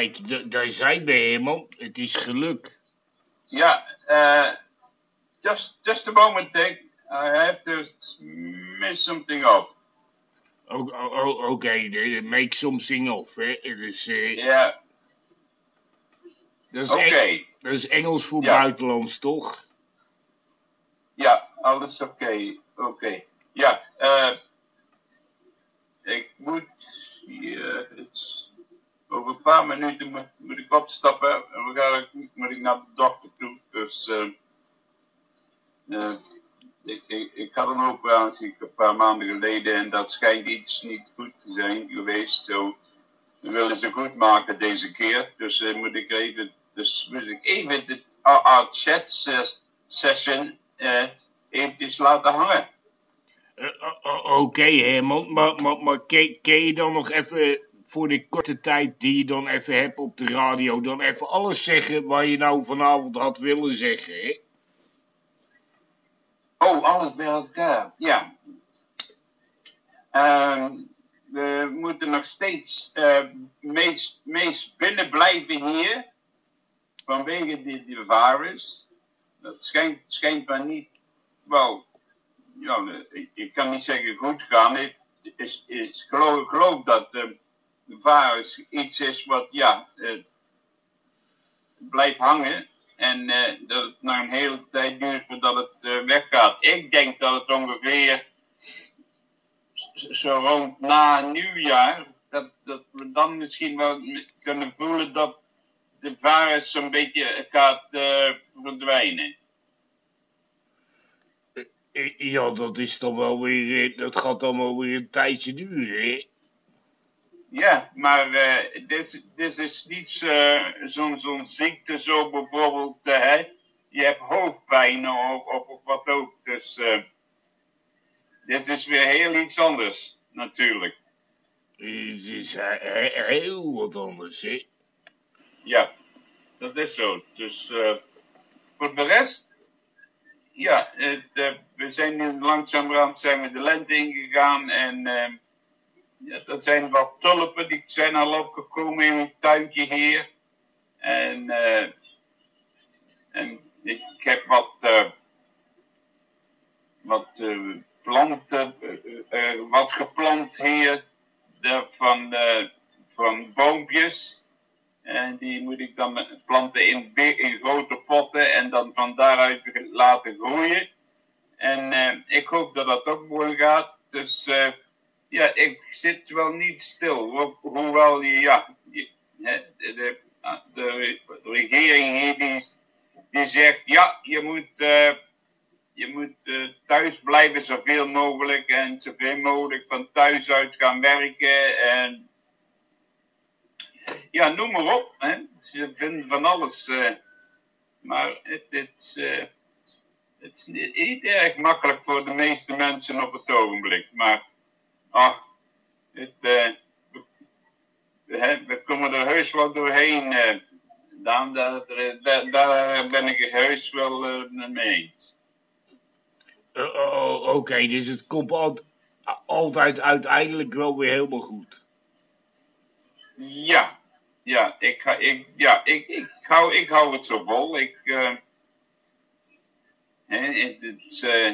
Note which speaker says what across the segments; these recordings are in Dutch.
Speaker 1: Kijk, daar zijn we helemaal. Het is geluk.
Speaker 2: Ja, uh, just just a moment, Dick. I have to miss something off.
Speaker 1: Oké, make something of, hè. Dus, eh,
Speaker 2: Ja,
Speaker 1: dat, is
Speaker 2: oké.
Speaker 1: Eng- dat is Engels voor
Speaker 2: Ja.
Speaker 1: buitenlands, toch?
Speaker 2: Ja, alles oké. Oké. Ja, eh ik moet hier, het is- over een paar minuten moet, moet ik opstappen en we gaan, moet ik naar de dokter toe. Dus eh eh, ik, ik, had een operatie een paar maanden geleden en dat schijnt iets niet goed te zijn geweest. Zo, we willen ze goed maken deze keer. Dus eh, moet ik even, dus moet ik even de our chat ses- session eh eventjes laten hangen.
Speaker 1: Oké, Herman, maar, maar, maar ken, ken je dan nog even voor de korte tijd die je dan even hebt op de radio, dan even alles zeggen waar je nou vanavond had willen zeggen, hè?
Speaker 2: Oh, alles bij elkaar. Ja. Ehm, we moeten nog steeds eh, meest, meest binnen blijven hier. Vanwege die virus. Dat schijnt, schijnt maar niet. Wel, ja, ik, ik kan niet zeggen goed gaan. Is, is geloof, ik geloof dat eh, de virus iets is wat, ja, eh, blijft hangen. En eh, dat het nog een hele tijd duurt voordat het eh, weggaat. Ik denk dat het ongeveer zo rond na nieuwjaar, dat, dat we dan misschien wel kunnen voelen dat de virus een beetje gaat verdwijnen.
Speaker 1: Ja, dat is dan wel weer, dat gaat wel weer een tijdje duren?
Speaker 2: Ja, maar eh, dit, is- dit is niet eh, zo'n zo'n ziekte zo bijvoorbeeld, hè. je hebt hoofdpijn of, of, of wat ook. Dus dit is weer heel iets anders, natuurlijk.
Speaker 1: Het is he- heel wat anders, hè?
Speaker 2: Ja, dat is zo. Dus voor de rest, ja, we zijn nu langzamerhand zijn we de lente ingegaan en ja, er zijn wat tulpen die zijn al opgekomen in een tuintje hier. En, eh, en ik heb wat, eh, wat eh, planten, wat geplant hier van, van boompjes. En die moet ik dan planten in, in grote potten en dan van daaruit laten groeien. En ik hoop dat dat ook mooi gaat. Dus ja, ik zit wel niet stil. Ho- hoewel ja, de, de regering hier die, die zegt, ja, je moet, eh, je moet eh, thuis blijven zoveel mogelijk en zoveel mogelijk van thuis uit gaan werken. En ja, noem maar op. Hè. Ze vinden van alles. eh, maar het, het, het is niet erg makkelijk voor de meeste mensen op het ogenblik. Maar ach, het, eh, we, we komen er heus wel doorheen. eh. Daar, daar, daar ben ik heus wel eh, mee eens.
Speaker 1: Eh, oh, oh, Oké, dus het komt al- altijd uiteindelijk wel weer helemaal goed.
Speaker 2: Ja, ja, ik, ga, ik, ja ik, ik, hou, ik hou het zo vol. Ik, eh, Hè, het, het, eh,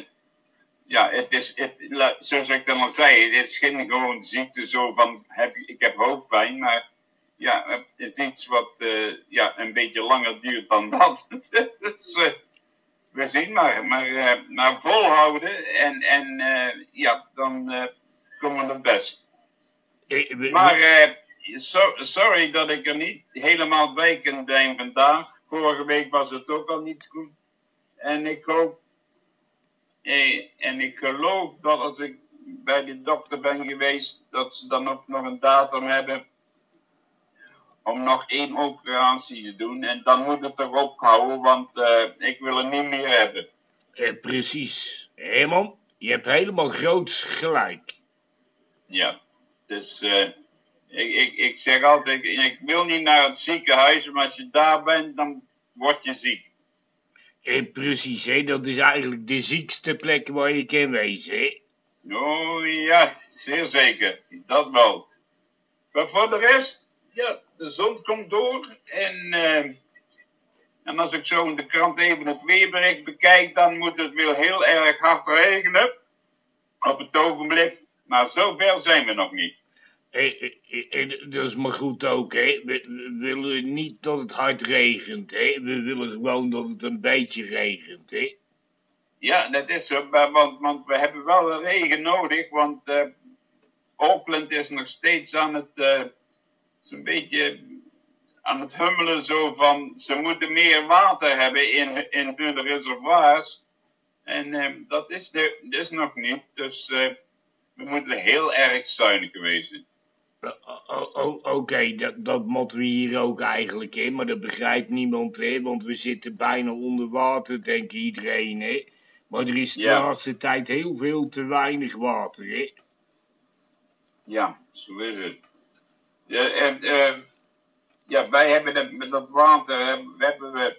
Speaker 2: ja, het is, het, zoals ik dan al zei, het is geen gewoon ziekte zo van, heb, ik heb hoofdpijn, maar ja, het is iets wat eh, ja, een beetje langer duurt dan dat. dus eh, we zien maar, maar, eh, maar volhouden en, en ja, dan komen we het best. Maar so- sorry dat ik er niet helemaal bij kan zijn vandaag. Vorige week was het ook al niet goed. En ik hoop, en ik geloof dat als ik bij de dokter ben geweest, dat ze dan ook nog een datum hebben om nog één operatie te doen. En dan moet het toch ophouden, want eh, ik wil het niet meer hebben.
Speaker 1: eh, precies. Herman, je hebt helemaal groots gelijk.
Speaker 2: Ja, dus eh, ik, ik, ik zeg altijd, ik wil niet naar het ziekenhuis, maar als je daar bent, dan word je ziek.
Speaker 1: Precies, dat is eigenlijk de ziekste plek waar je kan wezen.
Speaker 2: Oh ja, zeer zeker. Dat wel. Maar voor de rest, ja, de zon komt door. En, eh, en als ik zo in de krant even het weerbericht bekijk, dan moet het weer heel erg hard regenen. Op het ogenblik. Maar zover zijn we nog niet.
Speaker 1: Dat is maar goed ook, hè? We, willen niet dat het hard regent, hè? We willen gewoon dat het een beetje regent, hè?
Speaker 2: Ja, dat is zo. Want, we hebben wel regen nodig. Want eh Auckland is nog steeds aan het. eh, zo'n beetje aan het hummelen zo van. Ze moeten meer water hebben in, in hun reservoirs. En eh, dat, is de, dat is nog niet. Dus we moeten heel erg zuinig wezen.
Speaker 1: Oké, dat, dat moeten we hier ook eigenlijk, hè? Maar dat begrijpt niemand, hè? Want we zitten bijna onder water, denkt iedereen, hè? Maar er is de
Speaker 2: Ja.
Speaker 1: laatste tijd heel veel te weinig water, hè?
Speaker 2: Ja, zo is het. Ja, en, eh, ja wij hebben dat, met dat water, eh, we hebben we,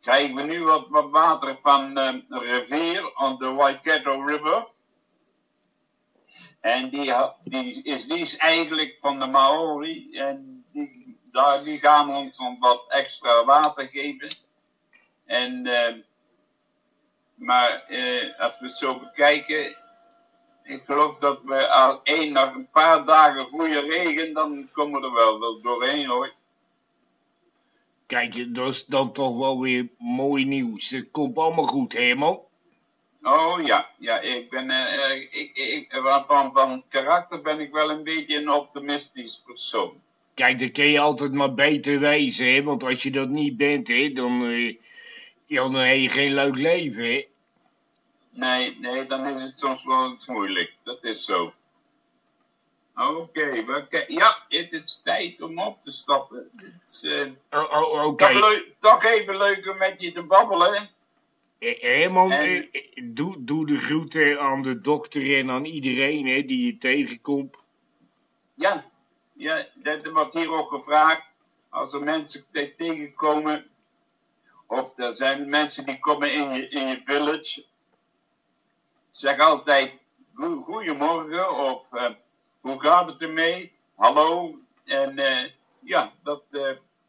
Speaker 2: krijgen we nu wat, wat water van eh, een rivier, on de Waikato River. En die, is, die eigenlijk van de Maori. En die, daar, die gaan ons wat extra water geven. En, eh, maar eh, als we het zo bekijken, ik geloof dat we al één nog een paar dagen goede regen, dan komen we er wel, wel doorheen hoor.
Speaker 1: Kijk, dat is dan toch wel weer mooi nieuws. Het komt allemaal goed, Herman.
Speaker 2: Oh ja, ja, ik ben, eh, eh, ik, ik, van, van, van karakter ben ik wel een beetje een optimistisch persoon.
Speaker 1: Kijk, dan kun je altijd maar beter wezen, hè? Want als je dat niet bent, hè, dan, eh, ja, dan heb je geen leuk leven, hè?
Speaker 2: Nee, nee, dan is het soms wel eens moeilijk. Dat is zo. Oké, we ki- ja, het is tijd om op te stappen. Het is eh,
Speaker 1: Oh, oh, Oké,
Speaker 2: toch, toch even leuk om met je te babbelen.
Speaker 1: Eh,
Speaker 2: En-
Speaker 1: eh, eh, doe, doe de groeten aan de dokter en aan iedereen hè, die je tegenkomt.
Speaker 2: Ja, ja, dat wordt hier ook gevraagd. Als er mensen te- tegenkomen, of er zijn mensen die komen in je, in je village, zeg altijd goe- goedemorgen of eh, hoe gaat het ermee? Hallo. En ja, dat,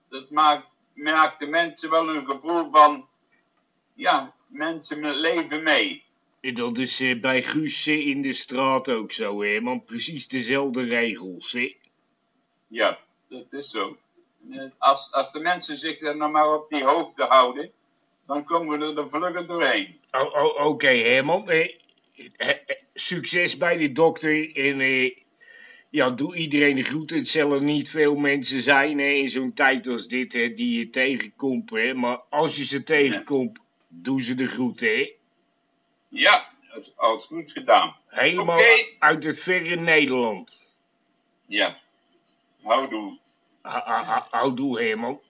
Speaker 2: dat maakt, maakt de mensen wel een gevoel van, ja, mensen met leven mee.
Speaker 1: Dat is eh, bij Guus eh, in de straat ook zo, Herman. Precies dezelfde regels, hè?
Speaker 2: Ja, dat is zo. Eh, Als, als de mensen zich er nou maar op die hoogte houden, dan komen we er vlugger doorheen.
Speaker 1: Oh, oh, Oké, Herman. eh, succes bij de dokter en eh, ja, doe iedereen de groeten. Het zullen niet veel mensen zijn hè, in zo'n tijd als dit hè, die je tegenkomt. Hè. Maar als je ze tegenkomt, doe ze de groeten, hè?
Speaker 2: Ja, dat is alles goed gedaan.
Speaker 1: Helemaal
Speaker 2: Oké.
Speaker 1: uit het verre Nederland.
Speaker 2: Ja. Houdoe.
Speaker 1: Houdoe, Herman.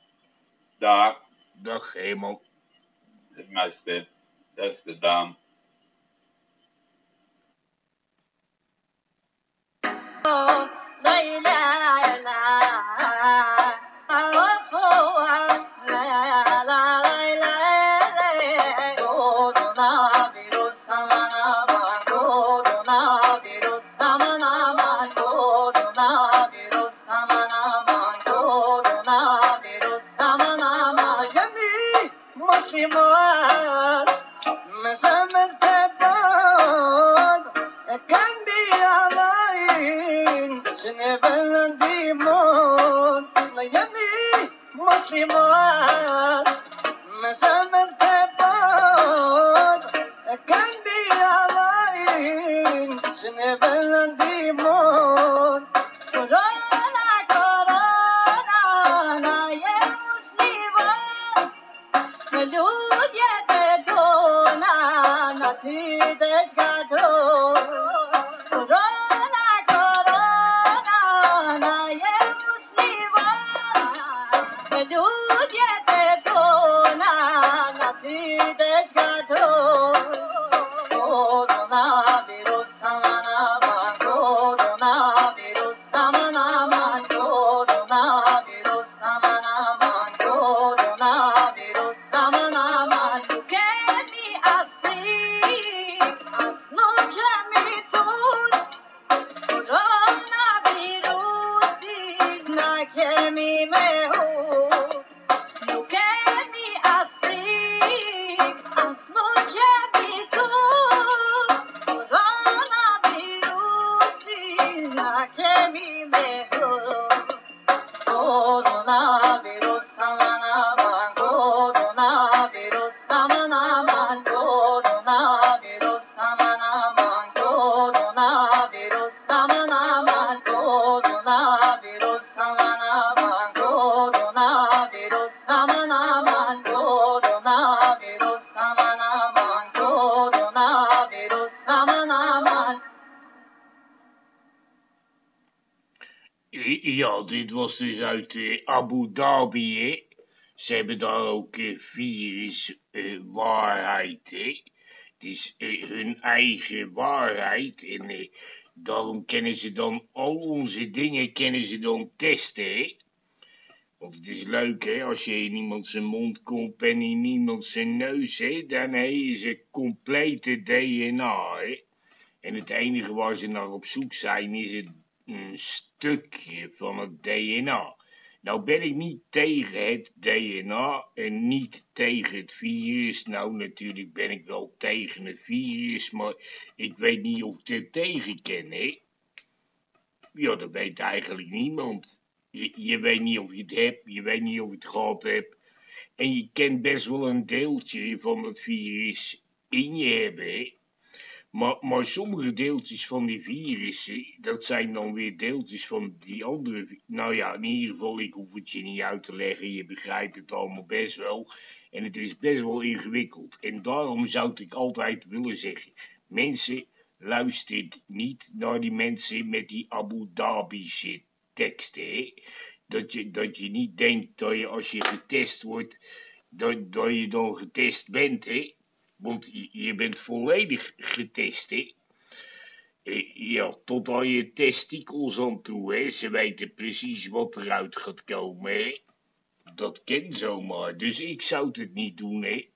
Speaker 2: Daar,
Speaker 1: Dag, Herman.
Speaker 2: het meeste. Dat is de Daan.
Speaker 3: Musliman ديمون يمني مسلمان مسامر تباد كان بي علين جنبل ديمون
Speaker 1: Dit was dus uit eh, Abu Dhabi. Ze hebben daar ook eh, virus eh. Het is eh, hun eigen waarheid en daarom kennen ze dan al onze dingen kennen ze dan testen. Want het is leuk, hè, als je in iemand zijn mond komt en in iemand zijn neus, hè, dan hebben ze complete DNA. En het enige waar ze naar op zoek zijn is het stukje van het DNA. Nou ben ik niet tegen het DNA en niet tegen het virus. Nou, natuurlijk ben ik wel tegen het virus, maar ik weet niet of ik er tegen ken, hè? Ja, dat weet eigenlijk niemand. Je, je weet niet of je het hebt, je weet niet of je het gehad hebt. En je kent best wel een deeltje van het virus in je hebben, hè? Maar, maar sommige deeltjes van die virussen, dat zijn dan weer deeltjes van die andere. Nou ja, in ieder geval, ik hoef het je niet uit te leggen. Je begrijpt het allemaal best wel. En het is best wel ingewikkeld. En daarom zou ik altijd willen zeggen: mensen, luister niet naar die mensen met die Abu Dhabische teksten. Hè? Dat, je, dat je niet denkt dat je als je getest wordt, dat, dat je dan getest bent. Hè? Want je- bent volledig getest, hè? Eh, Ja, tot aan je testikels aan toe, hè? Ze weten precies wat eruit gaat komen, hè? Dat kan zomaar, dus ik zou het niet doen, hè?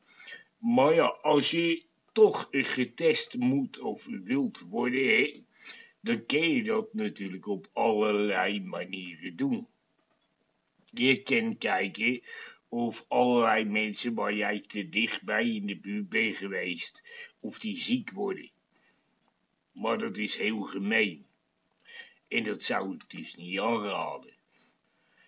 Speaker 1: Maar ja, als je toch getest moet of wilt worden, hè? Dan kun je dat natuurlijk op allerlei manieren doen. Je kan kijken of allerlei mensen waar jij te dichtbij in de buurt bent geweest, of die ziek worden. Maar dat is heel gemeen. En dat zou ik dus niet aanraden.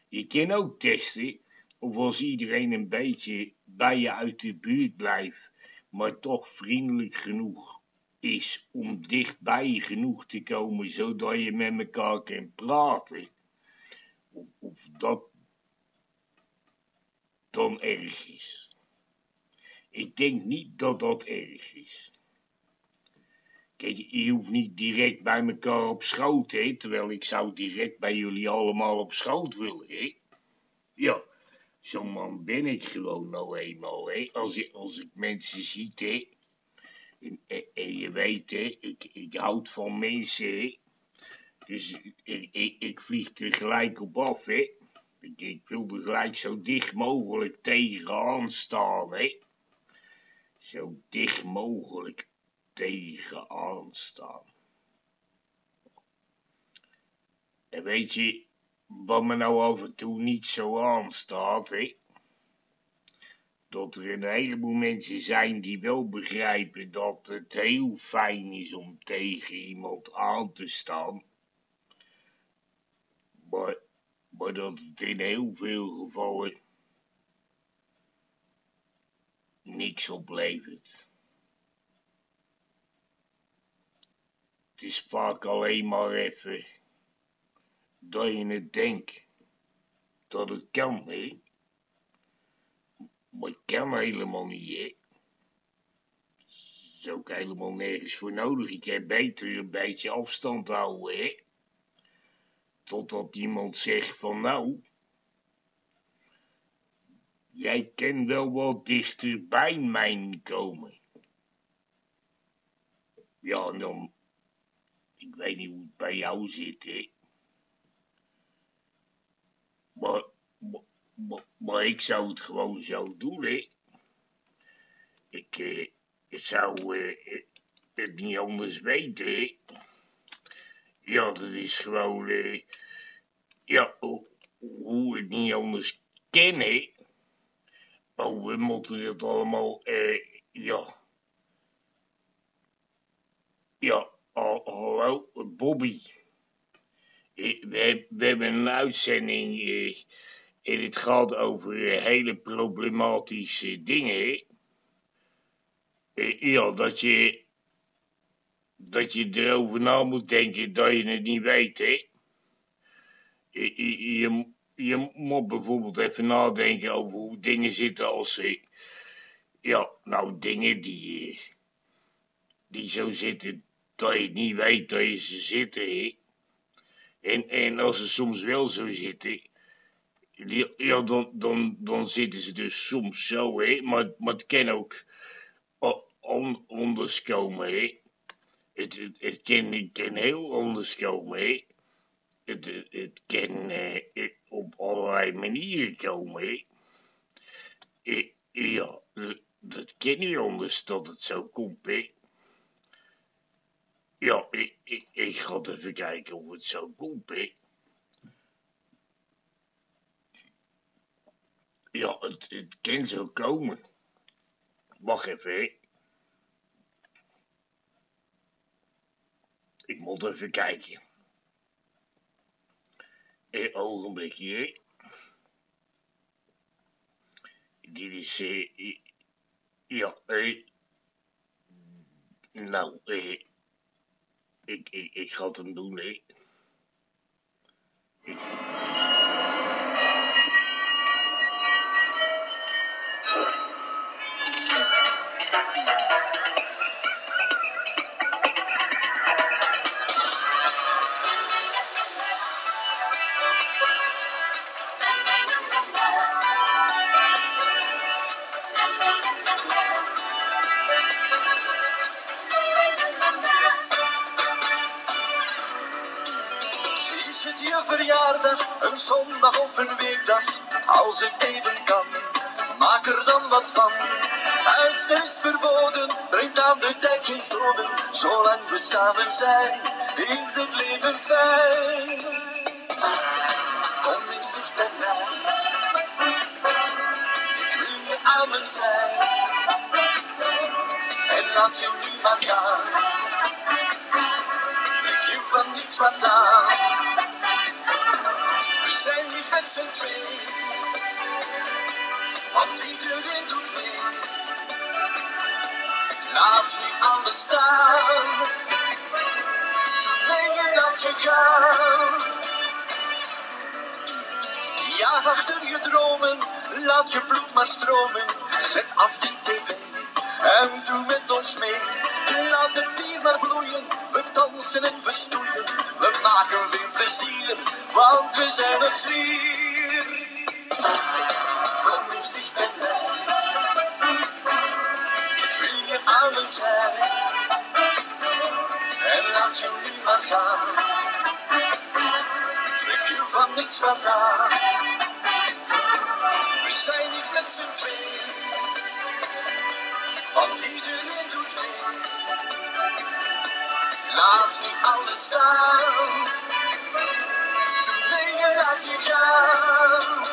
Speaker 1: Je kan ook testen of als iedereen een beetje bij je uit de buurt blijft, maar toch vriendelijk genoeg is om dichtbij genoeg te komen, zodat je met elkaar kan praten. Of, of dat dan erg is. Ik denk niet dat dat erg is. Kijk, je hoeft niet direct bij elkaar op schoot, hè, terwijl ik zou direct bij jullie allemaal op schoot willen, hè. Ja, zo'n man ben ik gewoon nou eenmaal, hè. Als, ik- mensen zie, hè. En, je weet, ik, houd van mensen. Dus ik, ik, ik vlieg er gelijk op af, hè. Ik, wil gelijk zo dicht mogelijk tegenaan staan, hè. Zo dicht mogelijk tegenaan staan. En weet je, wat me nou af en toe niet zo aanstaat, hè? Dat er een heleboel mensen zijn die wel begrijpen dat het heel fijn is om tegen iemand aan te staan. Maar, maar dat het in heel veel gevallen niks oplevert. Het is vaak alleen maar even dat je het denkt dat het kan, hè. Maar het kan helemaal niet, hè. is ook helemaal nergens voor nodig. Ik heb beter een beetje afstand houden, hè. Totdat iemand zegt van nou, jij kan wel wat dichter bij mij komen. Ja, en dan, ik weet niet hoe het bij jou zit, hè. Maar, maar, ik zou het gewoon zo doen, hè. Ik, eh, ik zou eh, het niet anders weten, hè. Ja, dat is gewoon, eh, ja, hoe het niet anders kennen. Oh, we moeten het allemaal, eh, ja. Ja, hallo, Bobby. Eh, we, hebben een uitzending eh, en het gaat over hele problematische dingen. Ja, dat je, dat je erover na moet denken dat je het niet weet, hè. Je, je, je moet bijvoorbeeld even nadenken over hoe dingen zitten als... Eh, ja, nou, dingen die, eh, die zo zitten dat je niet weet dat je ze zitten, hè. En, en als ze soms wel zo zitten, ja, dan, dan, dan zitten ze dus soms zo, hè. Maar, maar het kan ook anders komen, hè. Het, het, het, kan, heel anders komen, hè. Het, het, kan uh, op allerlei manieren komen. Uh, ja, dat kan niet anders dat het zo komt, hè. Ja, ik, ik, ik ga even kijken of het zo komt, hè. Ja, het, het kan zo komen. Wacht even, hè. Ik moet even kijken. Een ogenblikje. Dit is, eh, ja, eh, nou, eh, ik, ik, ik ga het hem doen, hè.
Speaker 4: Als het even kan. Maak er dan wat van. Uitstel verboden, brengt aan de tijd geen zoden. Zolang we samen zijn, is het leven fijn. Kom eens dicht bij. Ik wil je aan mijn zij. En laat je niemand gaan. Trek je van niets vandaan niet. Want iedereen doet mee. Laat nu alles staan. Nee, je laat je gaan. Ja, achter je dromen, laat je bloed maar stromen. Zet af die tv en doe met ons mee. Laat het bier maar vloeien, we dansen en we stoeien. We maken weer plezier, want we zijn er vier. Laat je maar gaan, trek je van niks vandaan. We zijn niet met z'n twee, want iedereen doet mee. Laat nu alles staan. Nee, je laat je gaan.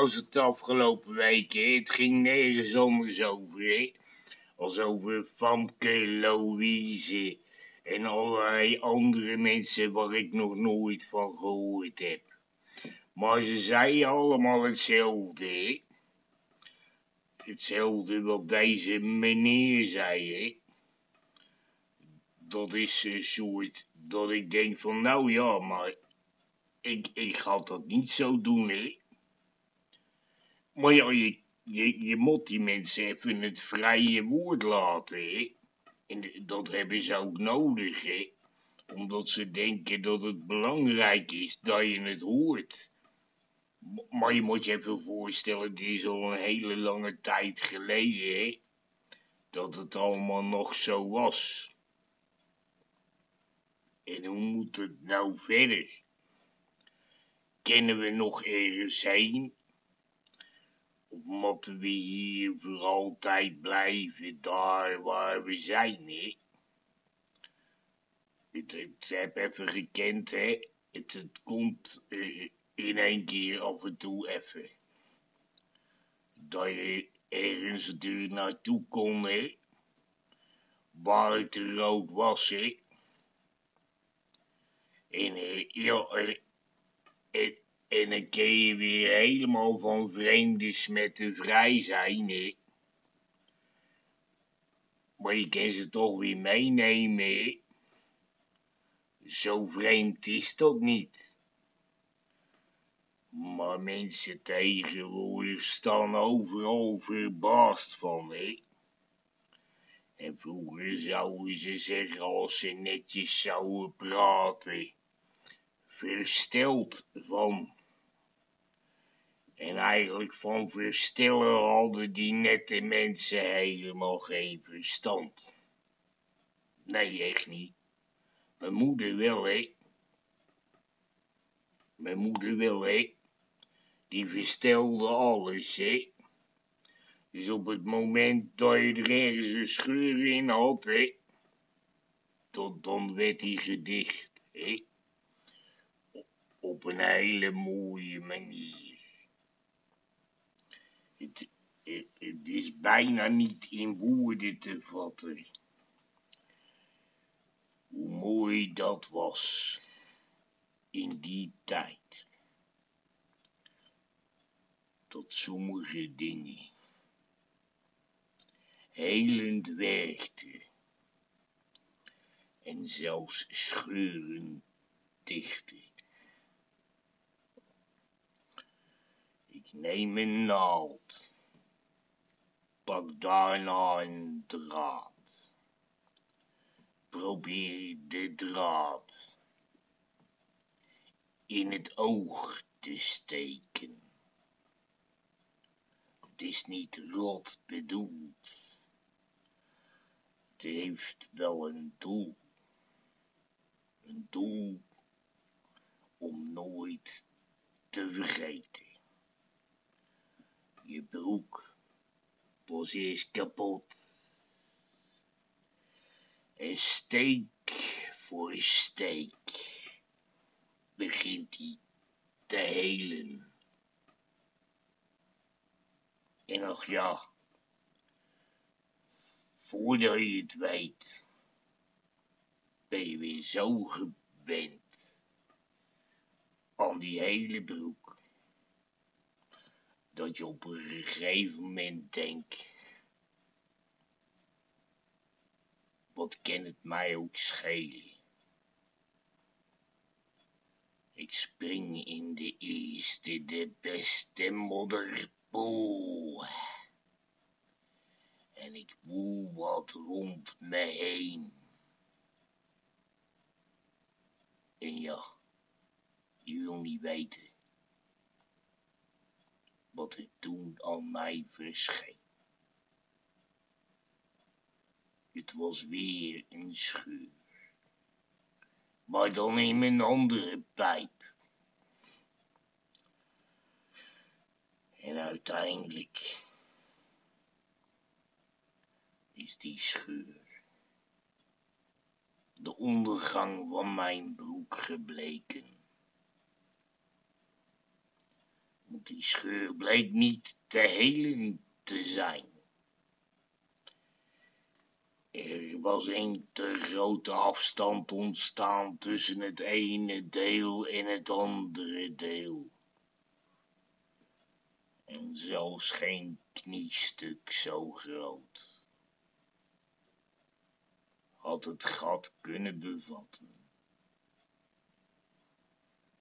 Speaker 1: Was het afgelopen weken. Het ging nergens anders over, hè. Als over Famke, Louise en allerlei andere mensen waar ik nog nooit van gehoord heb. Maar ze zeiden allemaal hetzelfde, hè. Hetzelfde wat deze meneer zei, hè. Dat is een soort dat ik denk van, nou ja, maar ik, ik ga dat niet zo doen, hè. Maar ja, je, je, je moet die mensen even het vrije woord laten, hè. En dat hebben ze ook nodig, hè. Omdat ze denken dat het belangrijk is dat je het hoort. Maar je moet je even voorstellen, dit is al een hele lange tijd geleden, hè. Dat het allemaal nog zo was. En hoe moet het nou verder? Kennen we nog ergens heen? Moeten we hier voor altijd blijven, daar waar we zijn, hè? Het, het heb even gekend, hè? Het, het komt eh, in één keer af en toe even. Dat je ergens deur naartoe kon, hè? Waar het te rood was, hè? En, eh, ja, eh, en, dan kun je weer helemaal van vreemde smetten vrij zijn, hè. Maar je kan ze toch weer meenemen, hè. Zo vreemd is dat niet. Maar mensen tegenwoordig staan overal verbaasd van, hè. En vroeger zouden ze zeggen als ze netjes zouden praten versteld van. En eigenlijk van verstellen hadden die nette mensen helemaal geen verstand. Nee, echt niet. Mijn moeder wel, hè. Mijn moeder wel, hè. Die verstelde alles, hè. Dus op het moment dat je er ergens een scheur in had, hè. Tot dan werd die gedicht, hè op een hele mooie manier. Het, het, is bijna niet in woorden te vatten. Hoe mooi dat was in die tijd. Dat sommige dingen helend werkten en zelfs scheuren dichten. Ik neem een naald, pak daarna een draad, probeer de draad in het oog te steken. Het is niet rot bedoeld, het heeft wel een doel, een doel om nooit te vergeten. Je broek was eerst kapot. En steek voor steek begint hij te helen. En ach ja, voordat je het weet, ben je weer zo gewend aan die hele broek dat je op een gegeven moment denkt, wat kan het mij ook schelen? Ik spring in de eerste, de beste modderpoel. En ik woel wat rond me heen. En ja, Je wil niet weten wat er toen aan mij verscheen. Het was weer een scheur. Maar dan in mijn andere pijp. En uiteindelijk is die scheur de ondergang van mijn broek gebleken. Want die scheur bleek niet te helen te zijn. Er was een te grote afstand ontstaan tussen het ene deel en het andere deel. En zelfs geen kniestuk zo groot had het gat kunnen bevatten.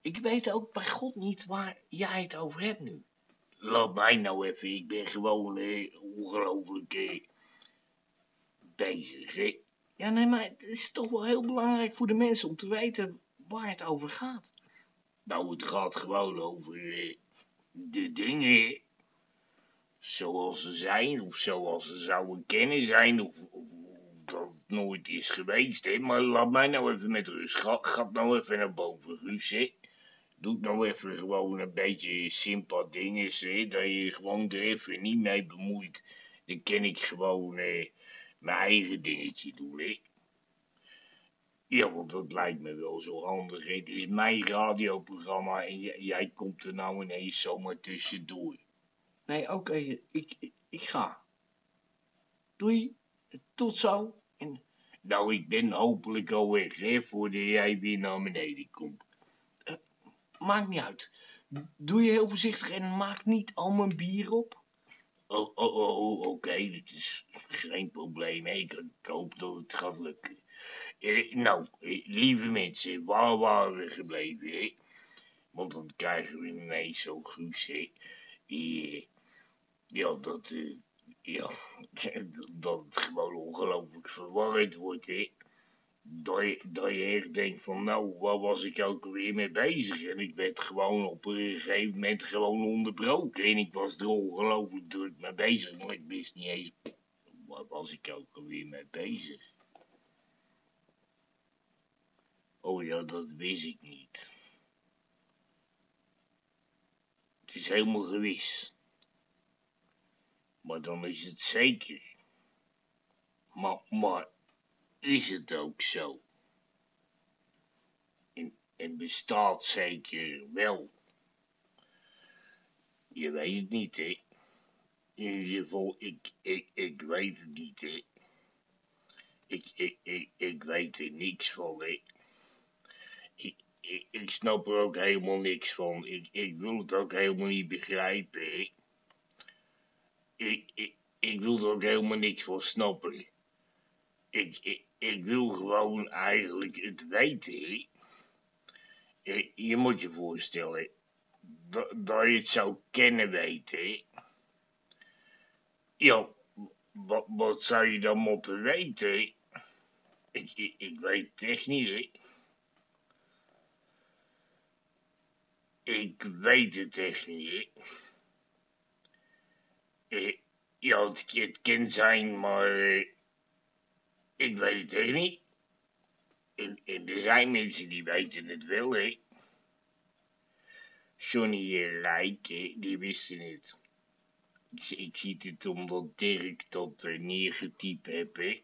Speaker 1: Ik weet ook bij God niet waar jij het over hebt nu. Laat mij nou even, ik ben gewoon eh, ongelooflijk eh, bezig. Ja, nee, maar het is toch wel heel belangrijk voor de mensen om te weten waar het over gaat. Nou, het gaat gewoon over eh, de dingen zoals ze zijn, of zoals ze zouden kennen zijn, of, dat het nooit is geweest, hè. Maar laat mij nou even met rust. Ga, nou even naar boven, Guus. Doe nou even gewoon een beetje simpel dingen, hè. Dat je gewoon er even niet mee bemoeit. Dan kan ik gewoon eh, mijn eigen dingetje doen, hè. Ja, want dat lijkt me wel zo handig. hè. Het is mijn radioprogramma en jij komt er nou ineens zomaar tussendoor. Nee, oké, ik, ik, ik ga. Doei, tot zo. En, nou, ik ben hopelijk al weg, hè, voordat jij weer naar beneden komt. Maakt niet uit. Doe je heel voorzichtig en maak niet al mijn bier op. Oh, oh, oh, oh, oké, dat is geen probleem. Ik, ik hoop dat het gaat lukken. Eh, nou, eh, lieve mensen, waar waren we gebleven, hè? Want dan krijgen we ineens zo Guus? Eh, ja, dat, eh, ja, dat het gewoon ongelooflijk verwarrend wordt, hè. Dat je, dat je echt denkt van, nou, waar was ik ook weer mee bezig? En ik werd gewoon op een gegeven moment gewoon onderbroken. En ik was er ongelooflijk druk mee bezig, maar ik wist niet eens, waar was ik ook alweer mee bezig? Oh ja, dat wist ik niet. Het is helemaal gewis. Maar dan is het zeker. Maar, maar is het ook zo? En, en bestaat zeker wel? Je weet het niet, hè? In ieder geval, ik, ik, ik weet het niet, hè? Ik, ik, ik, ik weet er niks van, hè? Ik, ik, ik snap er ook helemaal niks van. Ik, ik wil het ook helemaal niet begrijpen, hè? Ik, ik, ik wil er ook helemaal niks van snappen. Ik, ik, ik wil gewoon eigenlijk het weten. Je, moet je voorstellen dat, je het zou kennen weten. Ja, wat, zou je dan moeten weten? Ik, ik, weet het echt niet. Ik weet het echt niet. Eh, ja, het kan zijn, maar eh, ik weet het niet. En, en er zijn mensen die weten het wel, hè. Johnny en Rijk, hè, die wisten het. Ik, zie- het omdat Dirk dat er neergetypt heeft, hè.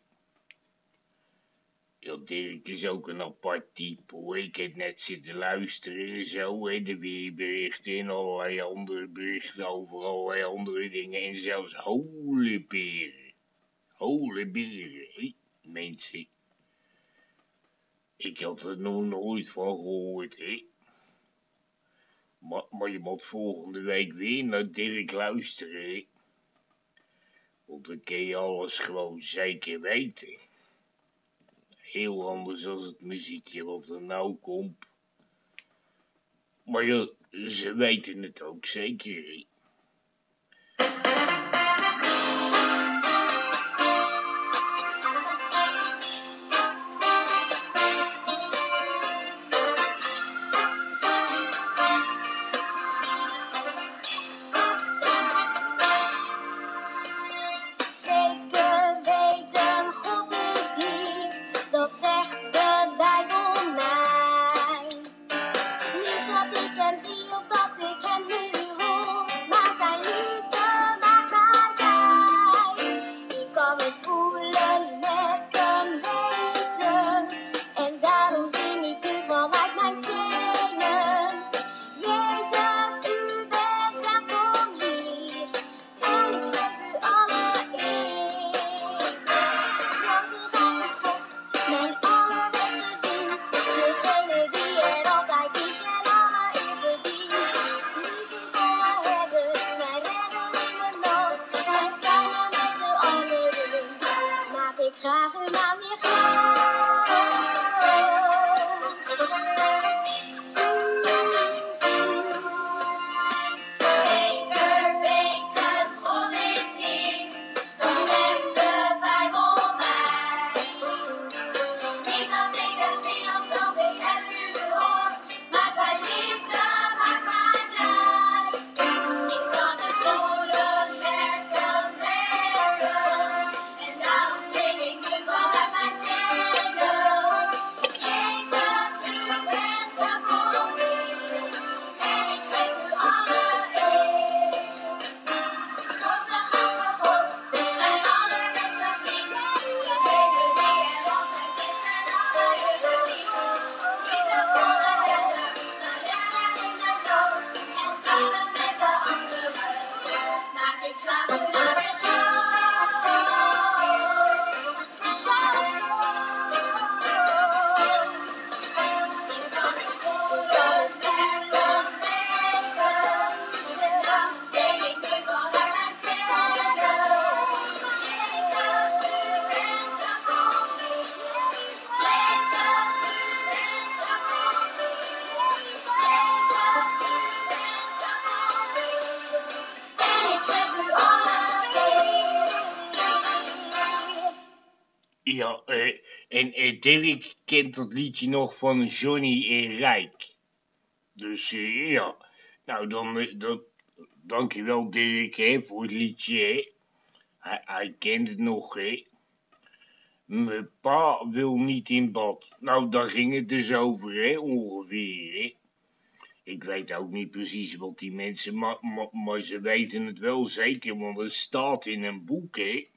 Speaker 1: Ja, Dirk is ook een apart type, hoor. Ik heb net zitten luisteren en zo, hè. De weerberichten en allerlei andere berichten over allerlei andere dingen. En zelfs holenberen. Holenberen, hè, mensen. Ik had er nog nooit van gehoord, hè. Maar, maar je moet volgende week weer naar Dirk luisteren. Want dan kun je alles gewoon zeker weten. Heel anders als het muziekje wat er nou komt. Maar ja, ze weten het ook zeker. Dirk kent dat liedje nog van Johnny en Rijk. Dus eh, ja, nou dan, eh, dan dankjewel Dirk hè, voor het liedje. Hè. Hij, hij kent het nog hè. Mijn pa wil niet in bad. Nou, daar ging het dus over hè, ongeveer hè. Ik weet ook niet precies wat die mensen, maar, maar, maar ze weten het wel zeker, want het staat in een boek hè.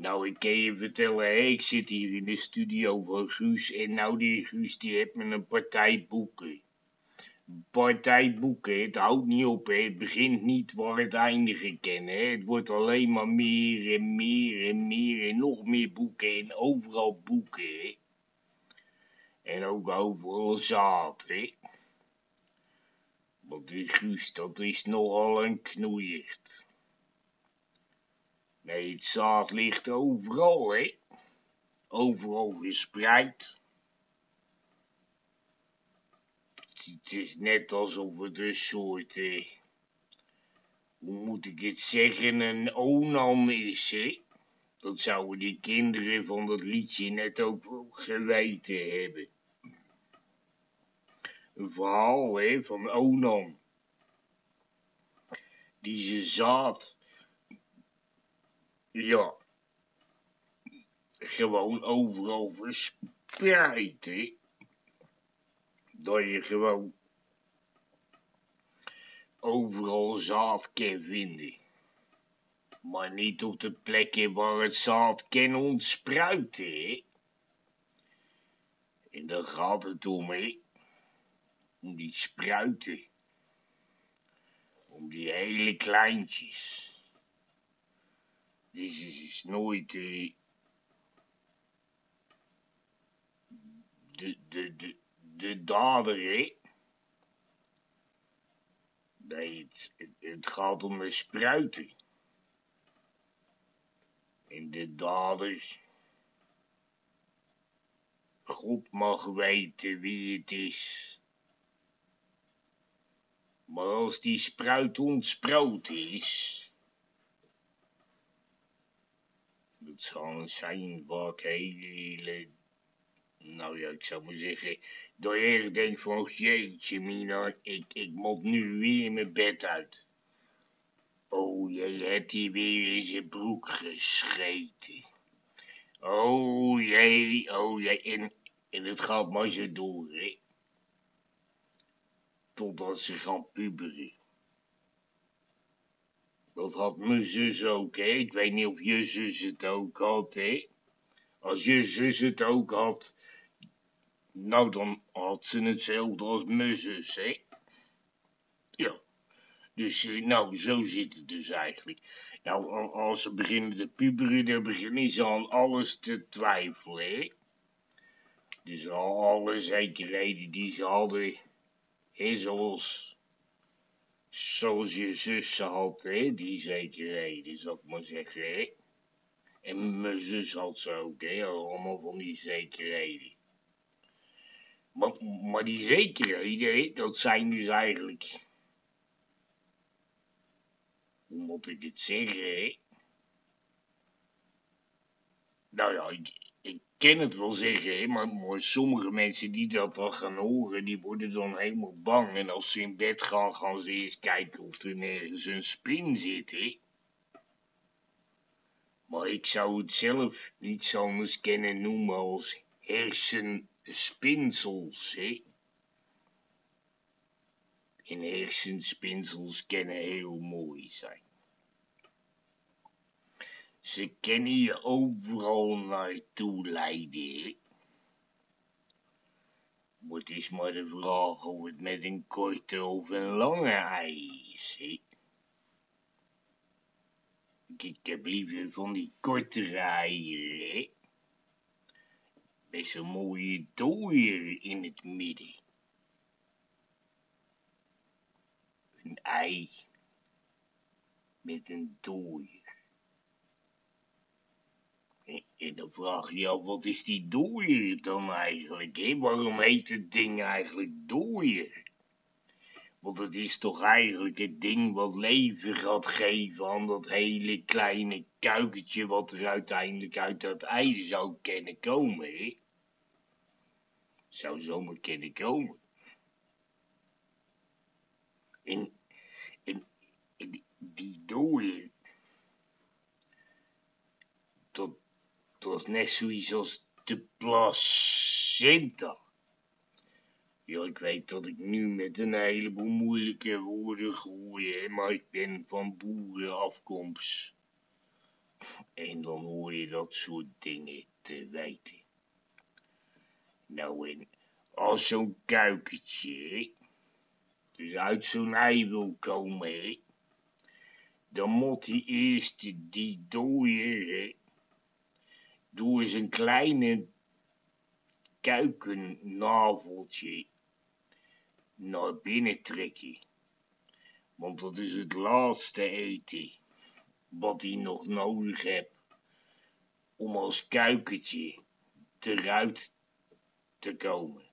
Speaker 1: Nou, ik kan je vertellen, ik zit hier in de studio van Guus en nou die Guus die heeft me een partij boeken. Partij boeken, het houdt niet op, het begint niet waar het eindigen kan. Hè. Het wordt alleen maar meer en meer en meer en nog meer boeken en overal boeken. En ook overal zaad, hè. Want die Guus, dat is nogal een knoeiert. Nee, het zaad ligt overal, hè. Overal verspreid. Het is net alsof het een soort, eh, hoe moet ik het zeggen, een onan is, hè. Dat zouden die kinderen van dat liedje net ook geweten hebben. Een verhaal, hè, van Onan. Die ze zaad ja. Gewoon overal verspreid. Dat je gewoon overal zaad kan vinden. Maar niet op de plekken waar het zaad kan ontspruiten. En daar gaat het om, hè. Om die spruiten. Om die hele kleintjes. Het is nooit de, de, de, de dader, hè? Nee, het, gaat om de spruiten. En de dader. God mag weten wie het is. Maar als die spruit ontsproten is. Zal zijn wat hele, nou ja, ik zou maar zeggen, dat je echt denkt van, jeetje mina, ik, ik moet nu weer mijn bed uit. Oh, jij hebt hier weer in zijn broek gescheten. Oh jee, oh jee, en, en het gaat maar zo door, hè. Totdat ze gaan puberen. Dat had mijn zus ook. Ik weet niet of je zus het ook had, hè. Als je zus het ook had, nou dan had ze hetzelfde als mijn zus, hè. Ja. Dus, eh, nou, zo zit het dus eigenlijk. Nou, als ze beginnen te puberen, dan beginnen ze aan alles te twijfelen, hè. Dus al alle zekerheden die ze hadden, hè, zoals zoals je zus had, hè, die zekerheden, zal ik maar zeggen, hè. En mijn zus had ze ook. Allemaal van die zekerheden. Maar, maar die zekerheden, dat zijn dus eigenlijk... Hoe moet ik het zeggen, hè? Nou ja, kan het wel zeggen, maar, maar sommige mensen die dat dan gaan horen, die worden dan helemaal bang. En als ze in bed gaan, gaan ze eerst kijken of er nergens een spin zit, hè. Maar ik zou het zelf niets anders kunnen noemen als hersenspinsels, hè. En hersenspinsels kunnen heel mooi zijn. Ze kunnen je overal naartoe leiden, het is maar de vraag of het met een korte of een lange ei is. Ik, heb liever van die kortere eieren. Met zo'n mooie dooier in het midden. Een ei met een dooier. En, dan vraag je je af, wat is die dooier dan eigenlijk? Waarom heet het ding eigenlijk dooier? Want het is toch eigenlijk het ding wat leven gaat geven aan dat hele kleine kuikentje wat er uiteindelijk uit dat ei zou kunnen komen, hè? Zou zomaar kunnen komen. En, en, die dooier, dat, zoiets als de placenta. Ja, ik weet dat ik nu met een heleboel moeilijke woorden gooi, hè, maar ik ben van boerenafkomst. En dan hoor je dat soort dingen te weten. Nou, en als zo'n kuikentje, dus uit zo'n ei wil komen, hè, dan moet hij eerst die dooier, hè, door zijn kleine kuikennaveltje naar binnen trekken. Want dat is het laatste eten wat hij nog nodig heeft om als kuikentje eruit te komen.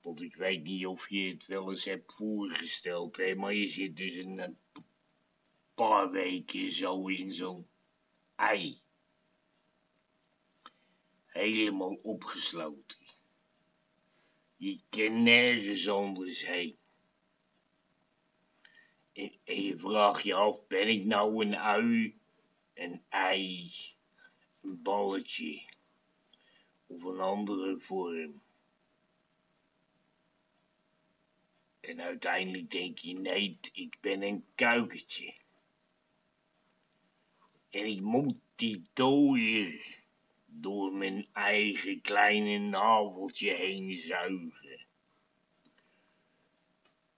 Speaker 1: Want ik weet niet of je het wel eens hebt voorgesteld, maar je zit dus een paar weken zo in zo'n ei. Helemaal opgesloten. Je kan nergens anders heen. En, je vraagt je af, ben ik nou een ui, een ei, een balletje of een andere vorm? En uiteindelijk denk je, nee, ik ben een kuikentje. En ik moet die dooier door mijn eigen kleine naveltje heen zuigen.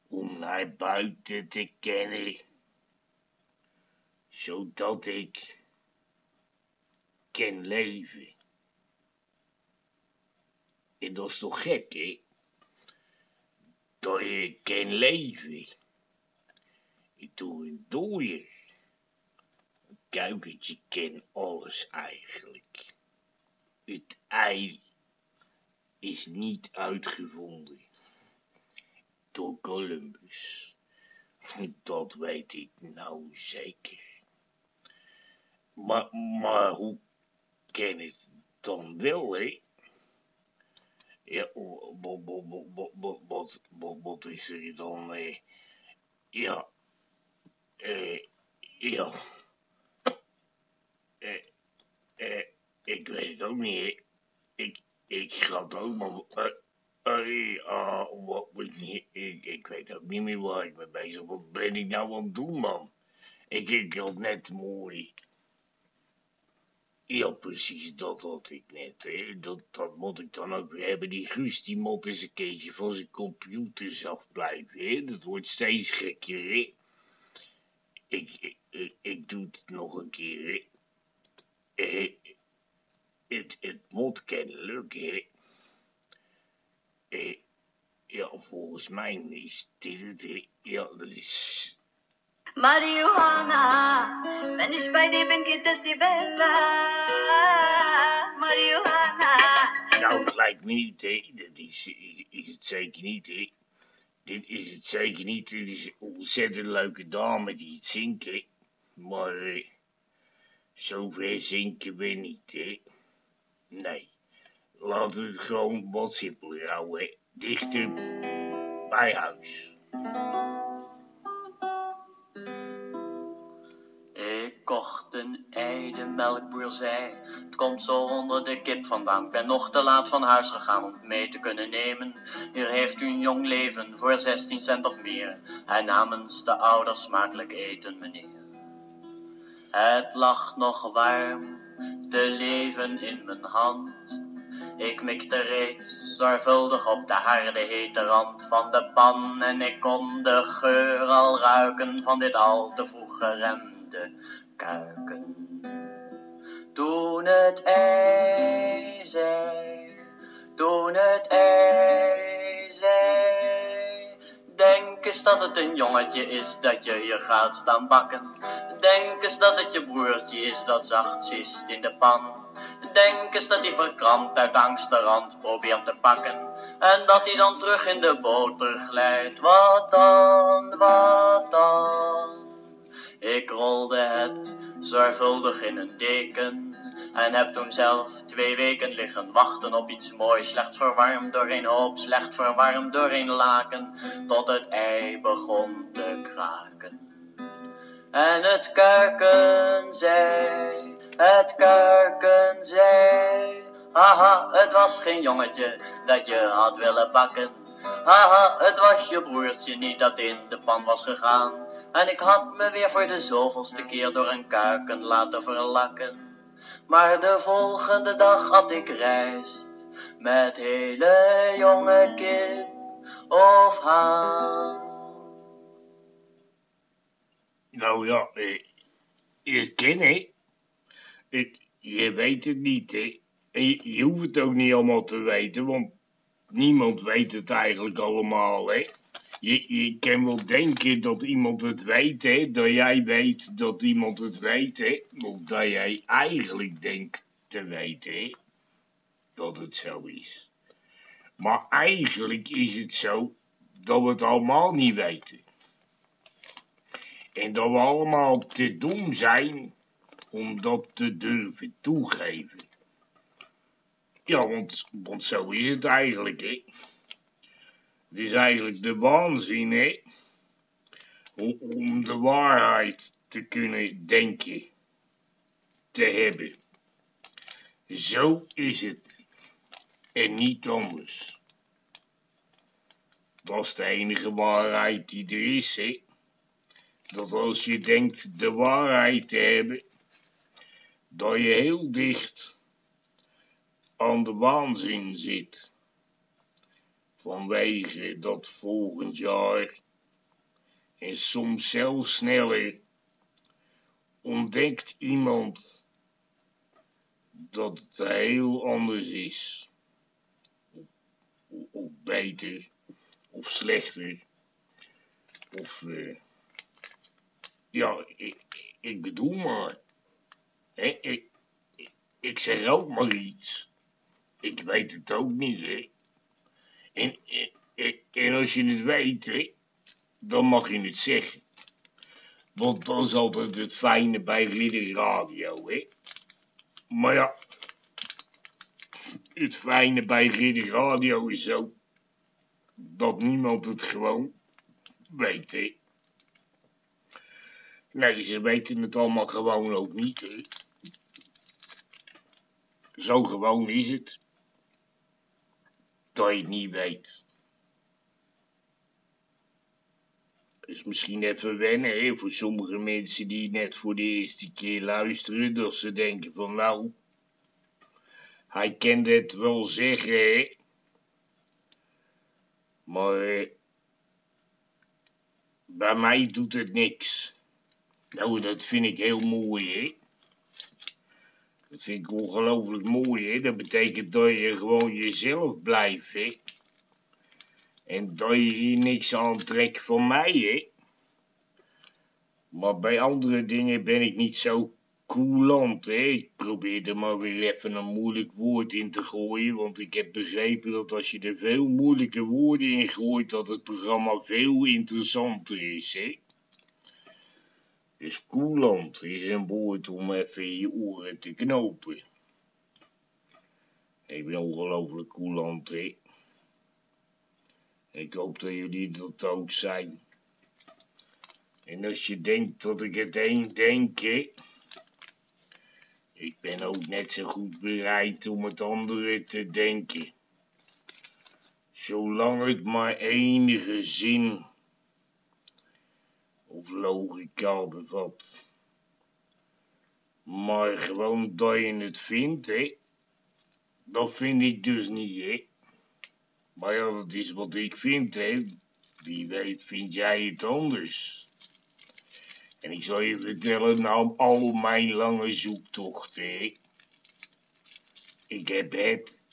Speaker 1: Om naar buiten te kennen, zodat ik kan leven. En dat is toch gek, hè? Dat je kan leven. Door een dooier. Een kuikentje alles eigenlijk. Het ei is niet uitgevonden door Columbus. Dat weet ik nou zeker. Maar, maar hoe kan het dan wel, hè? Ja, wat, wat, wat, wat is er dan, eh? Ja, eh, ja, eh, eh, ik weet het ook niet. Ik, ik schat ook maar, eh, ah, wat, wat, niet- ik, ik weet ook niet meer waar ik mee bezig. Wat ben ik nou aan het doen, man? Ik, ik had net mooi. Ja, precies, dat had ik net. Dat, dat moet ik dan ook weer hebben. Die Guus, die moet eens een keertje van zijn computers afblijven. Hè. Dat wordt steeds gekker, hè. Ik, ik, ik, ik doe het nog een keer, hè. Eh, het, het moet kunnen lukken, hè. Eh, ja, volgens mij is dit het, hè. Ja, dat is
Speaker 3: Marihuana, wenn ich bei dir bin, geht es dir besser. Marihuana.
Speaker 1: Nou, lijkt me niet, hè. Dat is, is, is het zeker niet, hè. Dit is het zeker niet. Dit is een ontzettend leuke dame die het zingt, hè. Maar eh, zover zinken we niet, hè. Nee. We het gewoon wat simpeler houden. Dichter bij huis.
Speaker 5: Ik kocht een ei, de melkboer zei. Het komt zo onder de kip vandaan. Ik ben nog te laat van huis gegaan om het mee te kunnen nemen. Hier heeft u een jong leven voor 16 cent of meer. En namens de ouders smakelijk eten, meneer. Het lag nog warm, te leven in mijn hand. Ik mikte reeds zorgvuldig op de harde hete rand van de pan. En ik kon de geur al ruiken van dit al te vroeg geremde kuiken. Toen het ei toen het ei. Eens dat het een jongetje is dat je hier gaat staan bakken. Denk eens dat het je broertje is dat zacht zist in de pan. Denk eens dat hij verkrampt uit angst de rand probeert te pakken. En dat hij dan terug in de boter glijdt. Wat dan, wat dan? Ik rolde het zorgvuldig in een deken. En heb toen zelf twee weken liggen wachten op iets moois. Slecht verwarmd door een hoop, slecht verwarmd door een laken. Tot het ei begon te kraken. En het kuiken zei, het kuiken zei. Haha, het was geen jongetje dat je had willen bakken. Haha, het was je broertje niet dat in de pan was gegaan. En ik had me weer voor de zoveelste keer door een kuiken laten verlakken. Maar de volgende dag had ik rijst met hele jonge kip of haan.
Speaker 1: Nou ja, eh, je ken. Het, je weet het niet, hè. Je hoeft het ook niet allemaal te weten, want niemand weet het eigenlijk allemaal, hè. Je, je kan wel denken dat iemand het weet, hè. Dat jij weet dat iemand het weet, hè. Of dat jij eigenlijk denkt te weten. Dat het zo is. Maar eigenlijk is het zo dat we het allemaal niet weten. En dat we allemaal te dom zijn om dat te durven toegeven. Ja, want, want zo is het eigenlijk, hè. Het is eigenlijk de waanzin, hè. Om, de waarheid te kunnen denken, te hebben. Zo is het. En niet anders. Dat is de enige waarheid die er is, hè dat als je denkt de waarheid te hebben, dat je heel dicht aan de waanzin zit. Vanwege dat volgend jaar en soms zelfs sneller ontdekt iemand dat het heel anders is. Of, beter, of slechter, of... Uh, ja, ik, bedoel maar. Ik, ik zeg ook maar iets. Ik weet het ook niet, hè. En, en, en als je het weet, dan mag je het zeggen. Want dat is altijd het fijne bij Ridder Radio, hè. Maar ja, het fijne bij Ridder Radio is zo dat niemand het gewoon weet. Nee, ze weten het allemaal gewoon ook niet. Zo gewoon is het. Dat je het niet weet. is misschien even wennen hè, voor sommige mensen die net voor de eerste keer luisteren. Dat ze denken van nou, hij kan het wel zeggen hè. Maar eh, bij mij doet het niks. Nou, dat vind ik heel mooi, hè. Dat vind ik ongelooflijk mooi, hè. Dat betekent dat je gewoon jezelf blijft, hè. En dat je hier niks aan trekt van mij, hè. Maar bij andere dingen ben ik niet zo coulant, hè. Ik probeer er maar weer even een moeilijk woord in te gooien, want ik heb begrepen dat als je er veel moeilijke woorden in gooit, dat het programma veel interessanter is, hè. Dus coulant is een woord om even je oren te knopen. Ik ben ongelooflijk coulant, hè. Ik hoop dat jullie dat ook zijn. En als je denkt dat ik het een denk, hè, ik ben ook net zo goed bereid om het andere te denken. Zolang het maar enige zin of logica bevat. Maar gewoon dat je het vindt, hè, dat vind ik dus niet, hè. Maar ja, dat is wat ik vind, hè. Wie weet vind jij het anders. En ik zal je vertellen, na al mijn lange zoektochten. Ik heb het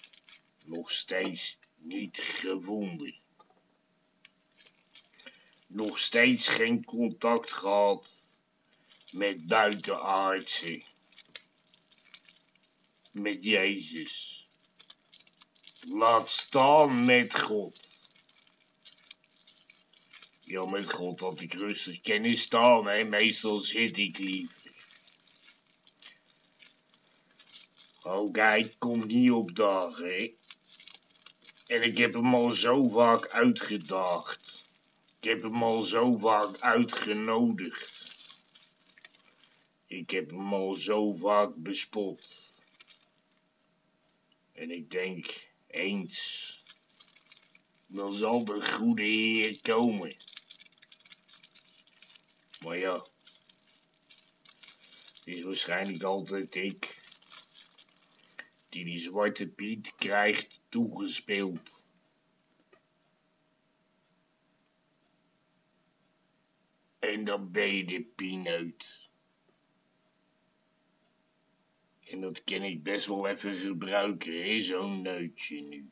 Speaker 1: nog steeds niet gevonden. Nog steeds geen contact gehad met buitenaardse. Met Jezus. Laat staan met God. Ja, met God had ik rustig kennis staan, hè. Meestal zit ik liever. Oh, kijk, komt niet op dag, hè. En ik heb hem al zo vaak uitgedaagd. Ik heb hem al zo vaak uitgenodigd. Ik heb hem al zo vaak bespot. En ik denk, eens, dan zal de goede Heer komen. Maar ja, het is waarschijnlijk altijd ik die die zwarte Piet krijgt toegespeeld. En dan ben je de. En dat kan ik best wel even gebruiken, hè, zo'n neutje nu.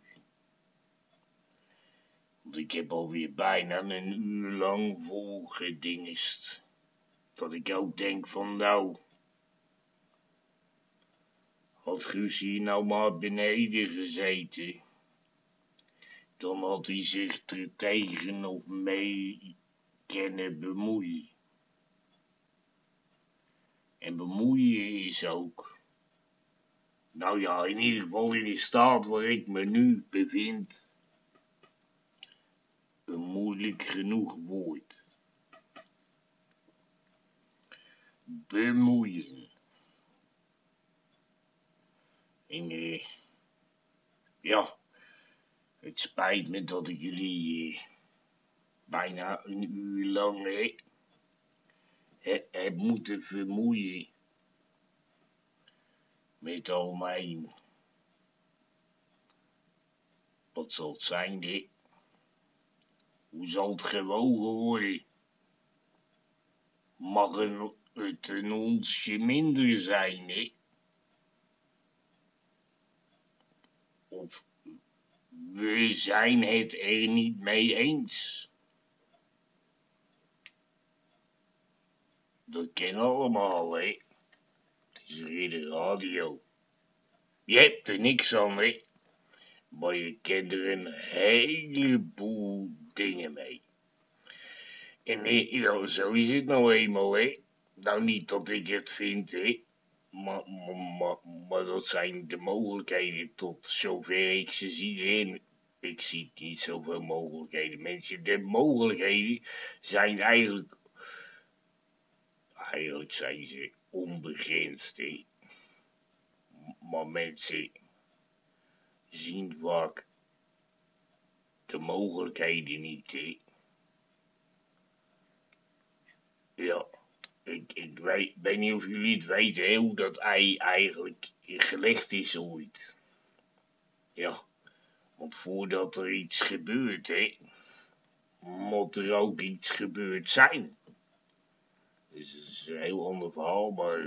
Speaker 1: Want ik heb alweer bijna een uur lang volgedingest. Dat ik ook denk van nou... Had Guus hier nou maar beneden gezeten... Dan had hij zich er tegen of mee kunnen bemoeien. En bemoeien is ook... Nou ja, in ieder geval in de staat waar ik me nu bevind. Een moeilijk genoeg woord. Bemoeien. En eh, ja, het spijt me dat ik jullie eh, bijna een uur lang he- heb moeten vermoeien met al mijn... Wat zal het zijn, dit? Hoe zal het gewogen worden? Mag het een onsje minder zijn, hè? Of we zijn het er niet mee eens. Dat ken allemaal, hè? Het is de radio. Je hebt er niks aan, hè? Maar je kent er een heleboel dingen mee. En ja, zo is het nou eenmaal, hè. Nou, niet dat ik het vind, hè. Maar, maar, maar, dat zijn de mogelijkheden tot zover ik ze zie. Ik zie niet zoveel mogelijkheden. Mensen, de mogelijkheden zijn eigenlijk... Eigenlijk zijn ze onbegrensd. Maar mensen zien vaak de mogelijkheden niet. Ja, ik, weet, weet niet of jullie het weten, hè, hoe dat ei eigenlijk gelegd is ooit. Ja, want voordat er iets gebeurt, hè, moet er ook iets gebeurd zijn. Dus een heel ander verhaal, maar...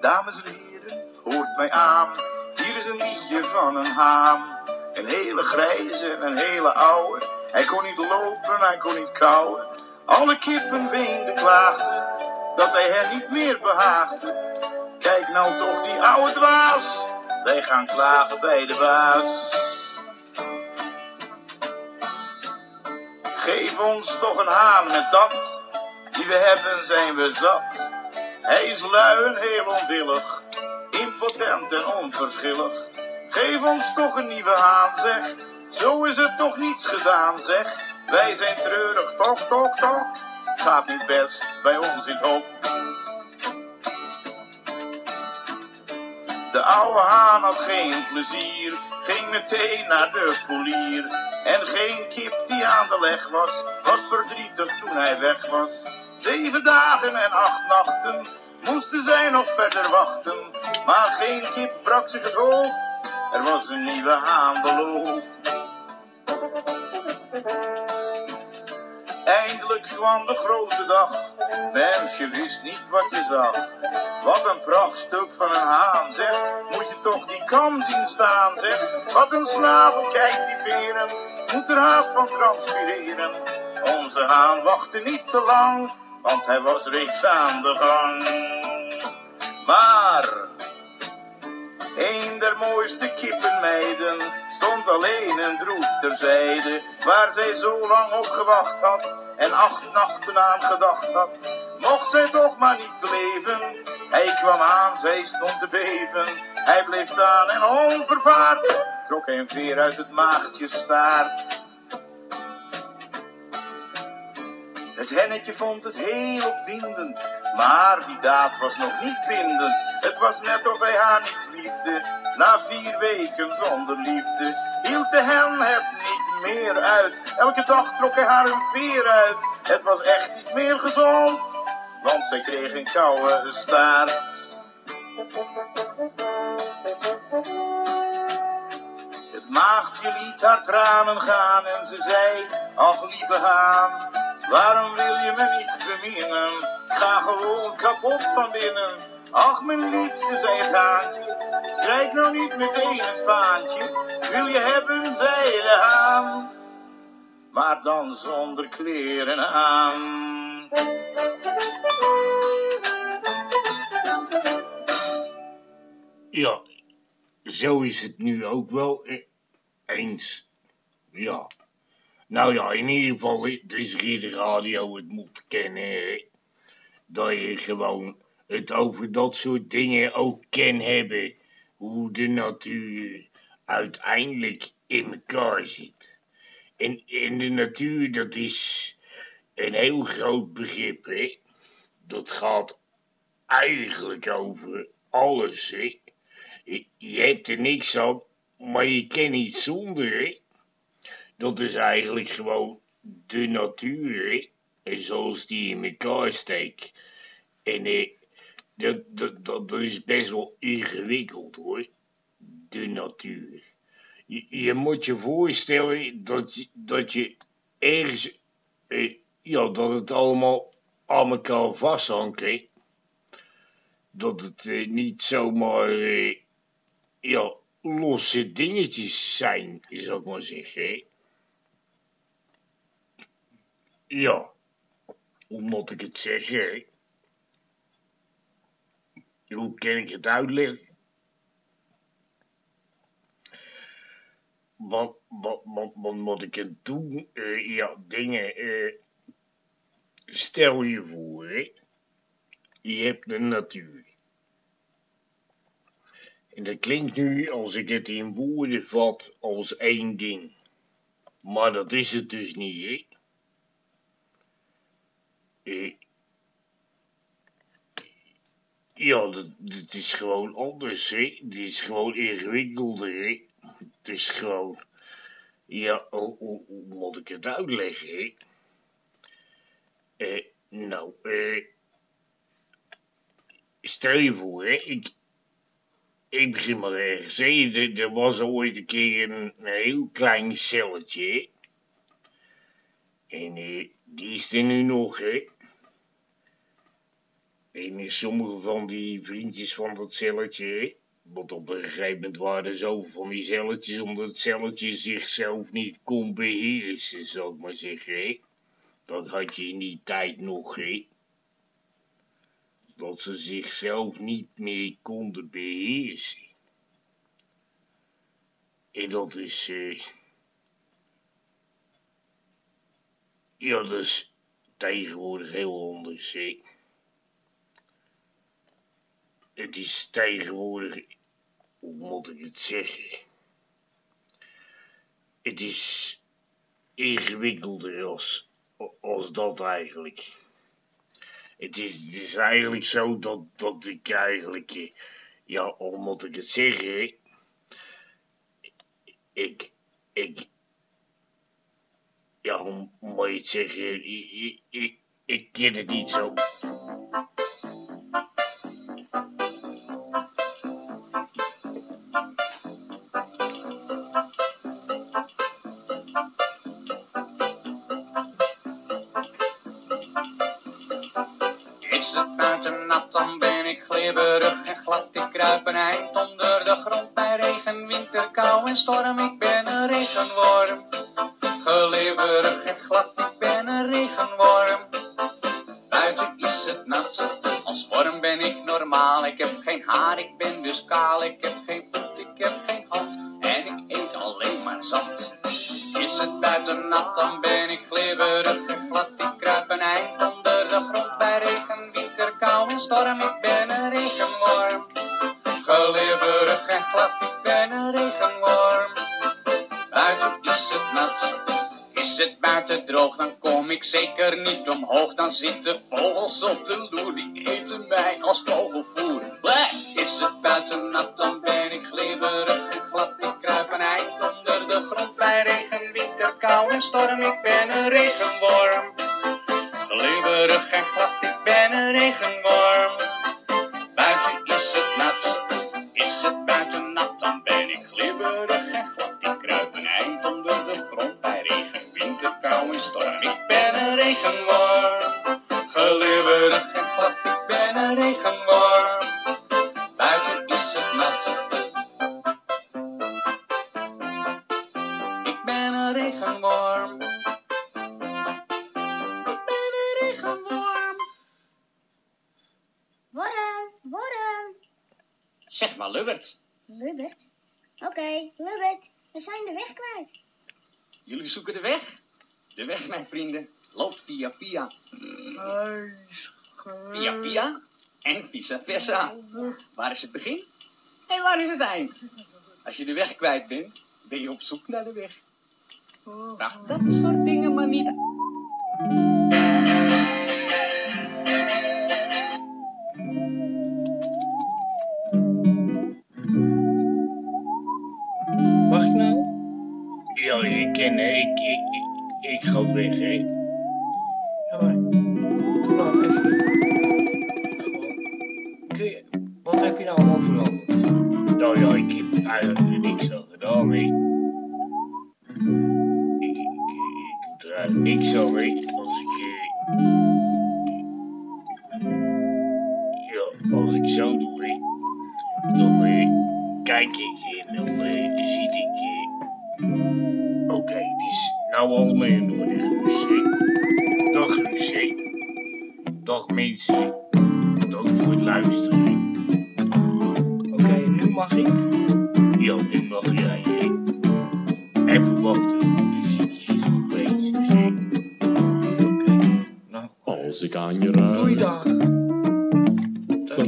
Speaker 6: Dames en heren, hoort mij aan. Hier is een liedje van een haan. En Een hele grijze en een hele oude. Hij kon niet lopen, hij kon niet kauwen. Alle kippen weenden, klaagden dat hij hen niet meer behaagde. Kijk nou toch die oude dwaas. Wij gaan klagen bij de baas. Geef ons toch een haan met dat. Die we hebben zijn we zat. Hij is lui en heel onwillig. Impotent en onverschillig. Geef ons toch een nieuwe haan zeg. Zo is het toch niets gedaan zeg. Wij zijn treurig, tok, tok, tok. Gaat niet best bij ons in hok. De oude haan had geen plezier, ging meteen naar de polier. En geen kip die aan de leg was, was verdrietig toen hij weg was. Zeven dagen en acht nachten moesten zij nog verder wachten. Maar geen kip brak zich het hoofd, er was een nieuwe haan beloofd. Eindelijk kwam de grote dag. Mens, je wist niet wat je zag. Wat een prachtstuk van een haan, zeg. Moet je toch die kam zien staan, zeg. Wat een snavel, kijk die veren. Moet haast van transpireren. Onze haan wachtte niet te lang, want hij was reeds aan de gang. Maar een der mooiste kippenmeiden stond alleen en droef terzijde, waar zij zo lang op gewacht had en acht nachten aan gedacht had. Mocht zij toch maar niet beleven, hij kwam aan, zij stond te beven. Hij bleef staan en onvervaard trok een veer uit het maagdje staart. Het hennetje vond het heel opwindend, maar die daad was nog niet bindend. Het was net of hij haar niet liefde, na vier weken zonder liefde. Hield de hen het niet meer uit, elke dag trok hij haar een veer uit. Het was echt niet meer gezond, want zij kreeg een koude staart. Maagdje liet haar tranen gaan en ze zei, ach lieve haan, waarom wil je me niet beminnen? Ga gewoon kapot van binnen. Ach mijn liefste, zei het haantje, strijk nou niet meteen het vaantje. Wil je hebben, zei de haan, maar dan zonder kleren aan.
Speaker 1: Ja, zo is het nu ook wel eh, eens. Ja. Nou ja, in ieder geval, het is radio het moet kennen. Dat je gewoon het over dat soort dingen ook kan hebben. Hoe de natuur uiteindelijk in elkaar zit. En, en de natuur, dat is een heel groot begrip, hè. Dat gaat eigenlijk over alles, hè. Je hebt er niks aan, maar je kan niet zonder. Dat is eigenlijk gewoon de natuur, hè. Zoals die in elkaar steekt. En eh, dat, dat, dat, is best wel ingewikkeld, hoor. De natuur. Je, je moet je voorstellen dat je, dat je ergens... Eh, ja, dat het allemaal aan elkaar vasthangt. Dat het eh, niet zomaar... eh, ja, losse dingetjes zijn, zou ik maar zeggen. Ja, hoe moet ik het zeggen? Hoe kan ik het uitleggen? Wat, wat, wat, wat moet ik het doen? Eh, ja, dingen. eh, stel je voor, je hebt de natuur. En dat klinkt nu, als ik het in woorden vat, als één ding. Maar dat is het dus niet, hè. Eh, ja, dat, is gewoon anders, hè. Het is gewoon ingewikkelder, hè. Het is gewoon... Ja, hoe, moet ik het uitleggen, hè? Eh, nou, eh... Stel je voor. Ik, ik begin maar ergens, hè. Er, was ooit een keer een, een heel klein celletje. En eh, die is er nu nog, hè. En eh, sommige van die vriendjes van dat celletje, Want op een gegeven moment waren er zoveel van die celletjes, omdat het celletje zichzelf niet kon beheersen, zal ik maar zeggen. Hè? Dat had je in die tijd nog, hè? Dat ze zichzelf niet meer konden beheersen. En dat is, eh, ja, dat is tegenwoordig heel anders? Het is tegenwoordig, hoe moet ik het zeggen? Het is ingewikkelder als, als dat eigenlijk. Het is, is eigenlijk zo dat, dat ik eigenlijk, eh, ja, hoe moet ik het zeggen? Ik, ik, ja, hoe moet je het zeggen? Ik, ik, ik, ik ken het niet zo.
Speaker 7: Winter, kou ik zeker niet omhoog. Dan zitten vogels op de loer, die eten mij als vogelvoer. Bleh! Is het buiten nat, dan ben ik glibberig en glad. Ik kruip een eind onder de grond bij regen, winter, kou en storm. Ik ben een regenworm. Glibberig en glad, ik ben een regenworm. Via en vice versa. Waar is het begin? En waar is het eind? Als je de weg kwijt bent, ben je op zoek naar de weg. Vraag dat soort dingen maar niet.
Speaker 8: Mag ik nou?
Speaker 1: Ja, ik ken, hè. ik, ik, ik, ik ga weg, hè.
Speaker 8: Ja, maar. Nou even. Wat heb je nou allemaal veranderd?
Speaker 1: Nou ja, ik heb eigenlijk niks aan gedaan, hè. Ik, ik, ik doe er eigenlijk niks aan, hè. Als ik, eh, ja, als ik zo doe, hè, dan eh, kijk ik en dan eh, zie ik, eh, oké, het is nou in orde, Guus, hè. Dag, hè. Dag, mensen. Dank voor het luisteren.
Speaker 8: Nu mag ik.
Speaker 1: Ja, nu mag jij, hè. Even wachten, de muziekje is bezig, hè.
Speaker 8: Oké. Nou,
Speaker 9: Als ik aan je
Speaker 8: doei
Speaker 9: ruik,
Speaker 8: dan.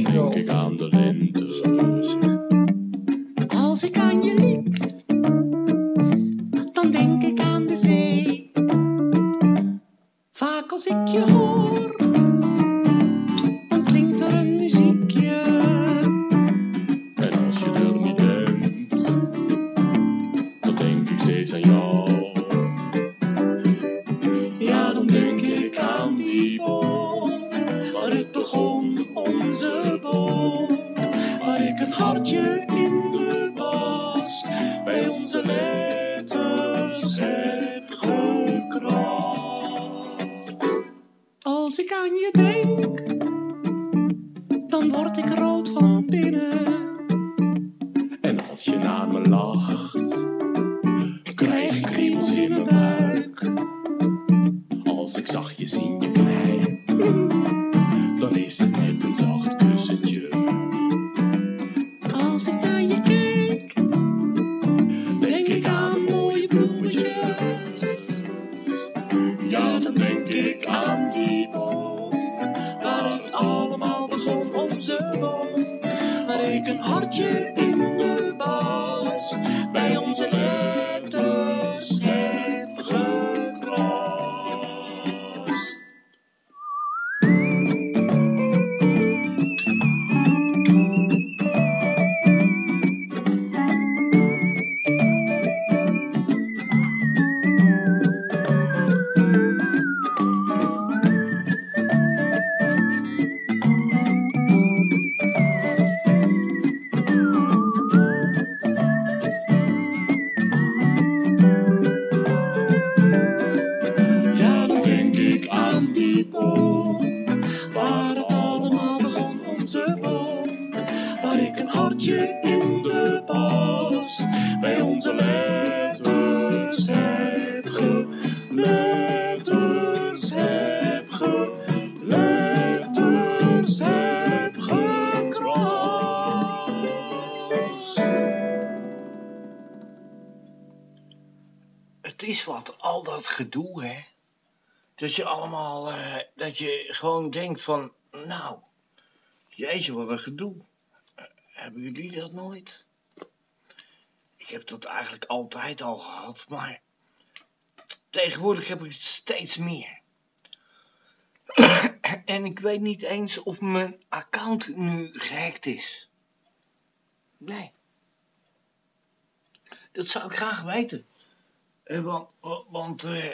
Speaker 9: denk ik aan de lente.
Speaker 10: Als ik aan
Speaker 8: gewoon denkt van, nou, jeetje, wat een gedoe. Hebben jullie dat nooit? Ik heb dat eigenlijk altijd al gehad, maar tegenwoordig heb ik het steeds meer. en ik weet niet eens of mijn account nu gehackt is. Nee. Dat zou ik graag weten. Eh, want want eh,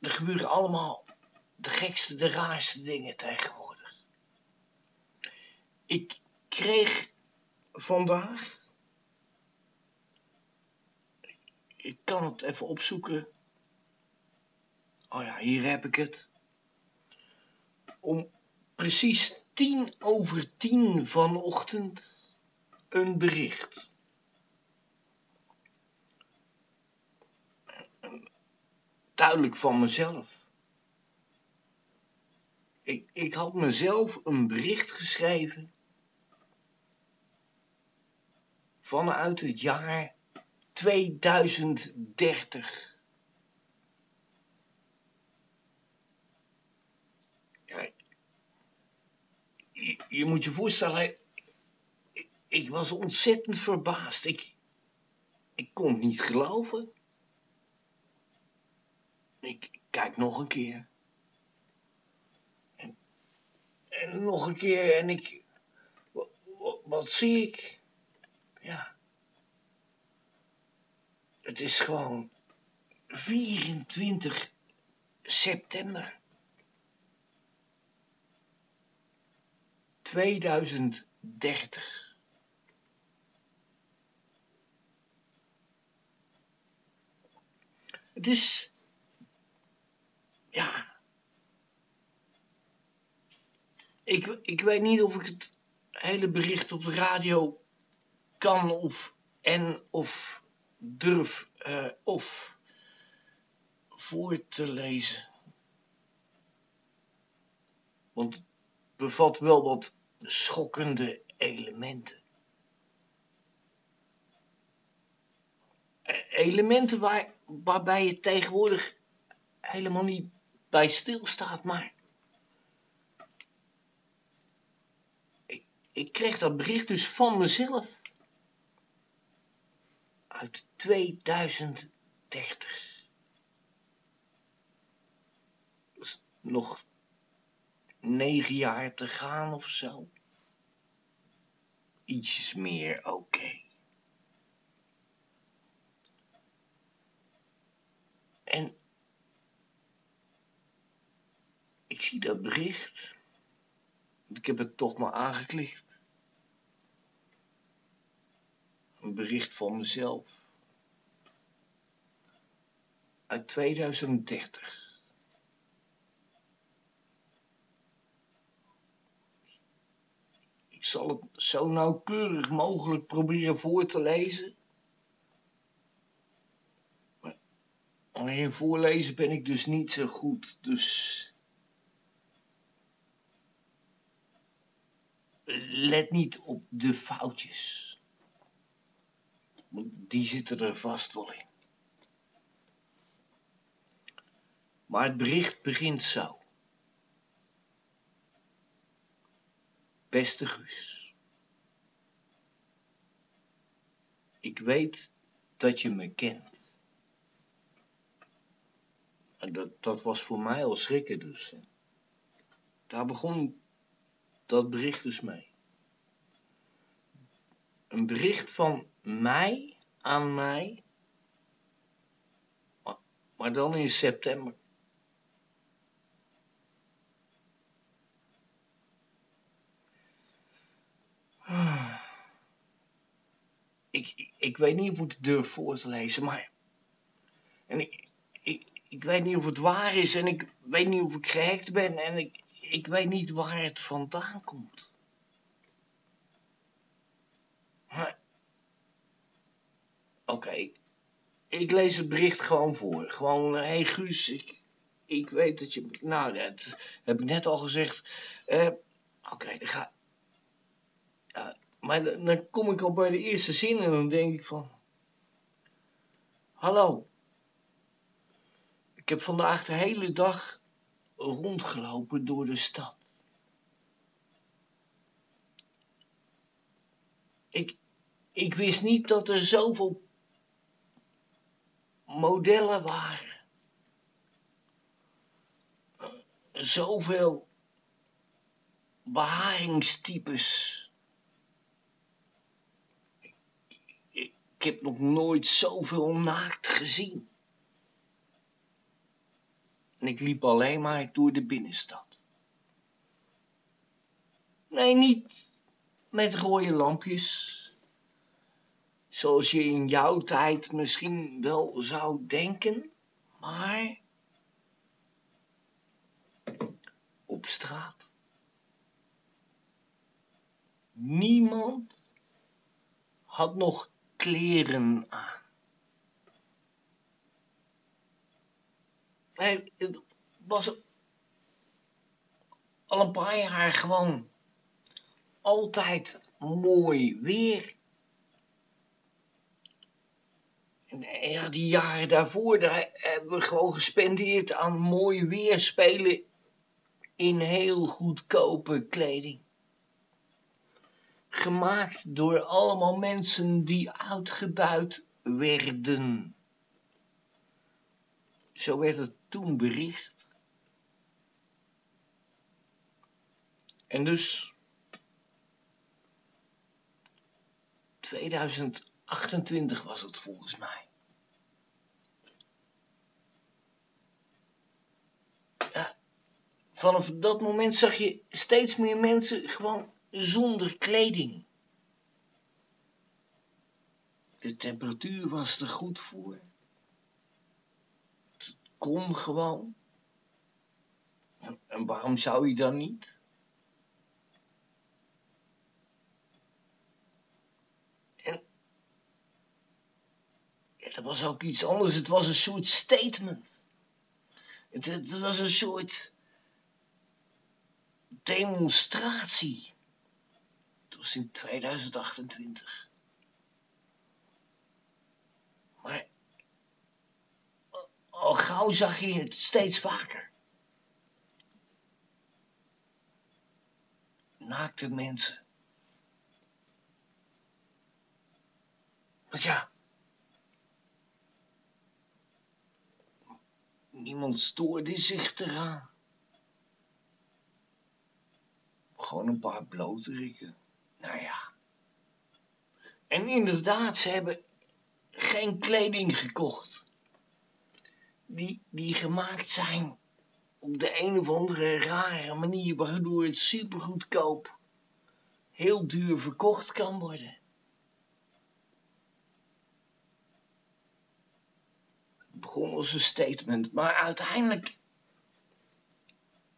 Speaker 8: er gebeuren allemaal de gekste, de raarste dingen tegenwoordig. Ik kreeg vandaag. Ik kan het even opzoeken. Oh ja, hier heb ik het. Om precies tien over tien vanochtend een bericht. duidelijk van mezelf. Ik, ik had mezelf een bericht geschreven vanuit het jaar 2030. Ja, je, moet je voorstellen, ik, ik was ontzettend verbaasd. Ik, ik kon het niet geloven. Ik kijk nog een keer. En, en nog een keer en ik... Wat, zie ik? Ja. Het is gewoon 24 september 2030. Het is ja. Ik, ik weet niet of ik het hele bericht op de radio kan of en of durf eh, of voor te lezen. Want het bevat wel wat schokkende elementen. Eh, Elementen waar, waarbij je tegenwoordig helemaal niet bij stilstaat, maar ik, kreeg dat bericht dus van mezelf uit 2030. Dus nog negen jaar te gaan of zo. Ietsjes meer, oké. En ik zie dat bericht. Ik heb het toch maar aangeklikt. Een bericht van mezelf. Uit 2030. Ik zal het zo nauwkeurig mogelijk proberen voor te lezen. Maar in voorlezen ben ik dus niet zo goed, dus let niet op de foutjes. Die zitten er vast wel in. Maar het bericht begint zo. Beste Guus. Ik weet dat je me kent. En dat, dat was voor mij al schrikken dus. Daar begon dat bericht dus mee. Een bericht van mij aan mij, maar- dan in september. Ik, ik, weet niet of ik het durf voor te lezen, maar. En ik, ik, ik weet niet of het waar is en ik weet niet of ik gehackt ben en ik, ik weet niet waar het vandaan komt. Maar. Oké, ik lees het bericht gewoon voor. Gewoon, hé hey Guus, ik, ik weet dat je. Nou, dat heb ik net al gezegd. Eh, Oké, dan ga. Maar dan, dan kom ik al bij de eerste zin en dan denk ik van. Hallo. Ik heb vandaag de hele dag rondgelopen door de stad. Ik, ik wist niet dat er zoveel modellen waren. Zoveel beharingstypes. Ik, heb nog nooit zoveel naakt gezien. En ik liep alleen maar door de binnenstad. Nee, niet met rode lampjes. Zoals je in jouw tijd misschien wel zou denken, maar op straat. Niemand had nog kleren aan. Het was al een paar jaar gewoon altijd mooi weer. Ja, die jaren daarvoor, daar hebben we gewoon gespendeerd aan mooi weer spelen in heel goedkope kleding. Gemaakt door allemaal mensen die uitgebuit werden. Zo werd het toen bericht. En dus 2028 was het volgens mij. Vanaf dat moment zag je steeds meer mensen gewoon zonder kleding. De temperatuur was er goed voor. Het kon gewoon. En waarom zou je dan niet? Dat was ook iets anders. Het was een soort statement. Het, het was een soort demonstratie. Het was in 2028. Maar al- gauw zag je het steeds vaker. Naakte mensen. Want ja. Niemand stoorde zich eraan. Gewoon een paar bloterikken. Nou ja. En inderdaad, ze hebben geen kleding gekocht. Die, die gemaakt zijn op de een of andere rare manier, waardoor het supergoedkoop heel duur verkocht kan worden. Een statement, maar uiteindelijk,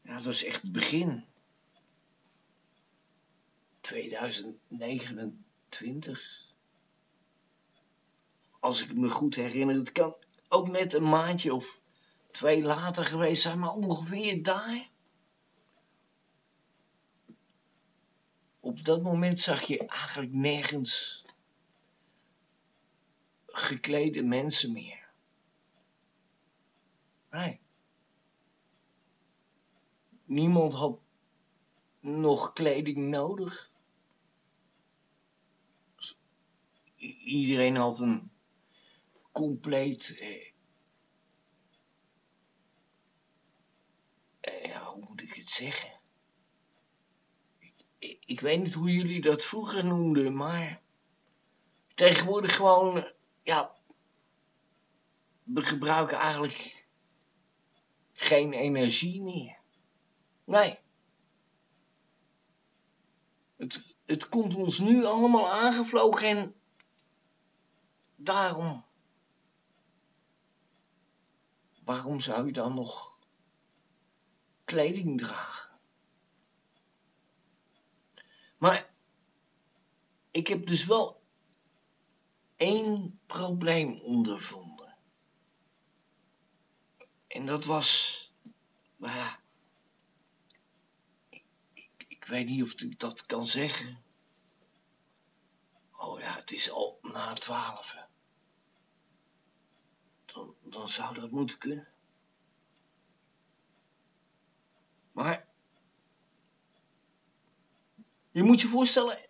Speaker 8: ja, dat was echt het begin. 2029. Als ik me goed herinner, het kan ook net een maandje of twee later geweest zijn, maar ongeveer daar. op dat moment zag je eigenlijk nergens geklede mensen meer. Niemand had nog kleding nodig. I- Iedereen had een compleet. Eh, eh, ja, hoe moet ik het zeggen? Ik, ik weet niet hoe jullie dat vroeger noemden, maar tegenwoordig gewoon, ja, we gebruiken eigenlijk geen energie meer. Nee. Het, het komt ons nu allemaal aangevlogen en daarom. Waarom zou je dan nog kleding dragen? Maar ik heb dus wel één probleem ondervonden. En dat was, nou ja, ik, weet niet of ik dat kan zeggen. Oh ja, het is al na twaalf. Dan, dan zou dat moeten kunnen. Maar je moet je voorstellen,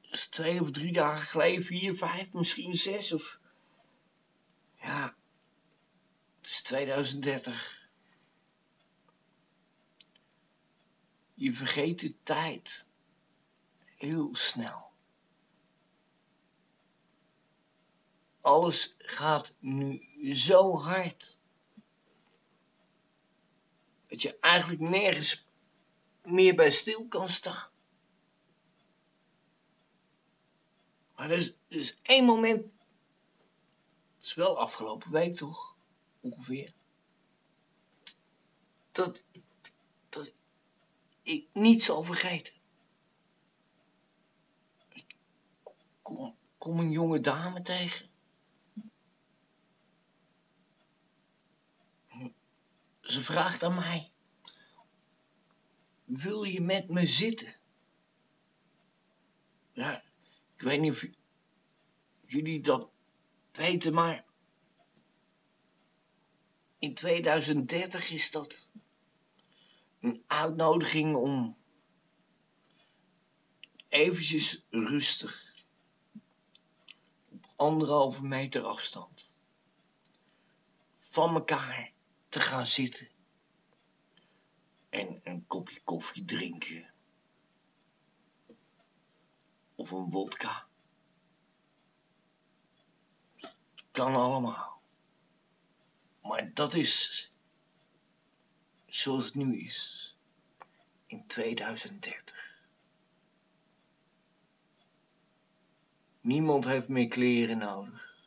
Speaker 8: het is twee of drie dagen geleden, vier, vijf, misschien zes of ja, 2030. Je vergeet de tijd heel snel. Alles gaat nu zo hard. Dat je eigenlijk nergens meer bij stil kan staan. Maar er is, er één moment. Het is wel afgelopen week toch? Ongeveer. Dat, dat ik niet zal vergeten. Ik kom, kom een jonge dame tegen. Ze vraagt aan mij: Wil je met me zitten? Ja, ik weet niet of jullie dat weten, maar in 2030 is dat een uitnodiging om eventjes rustig op anderhalve meter afstand van elkaar te gaan zitten en een kopje koffie drinken of een wodka. Kan allemaal. Maar dat is zoals het nu is in 2030. Niemand heeft meer kleren nodig.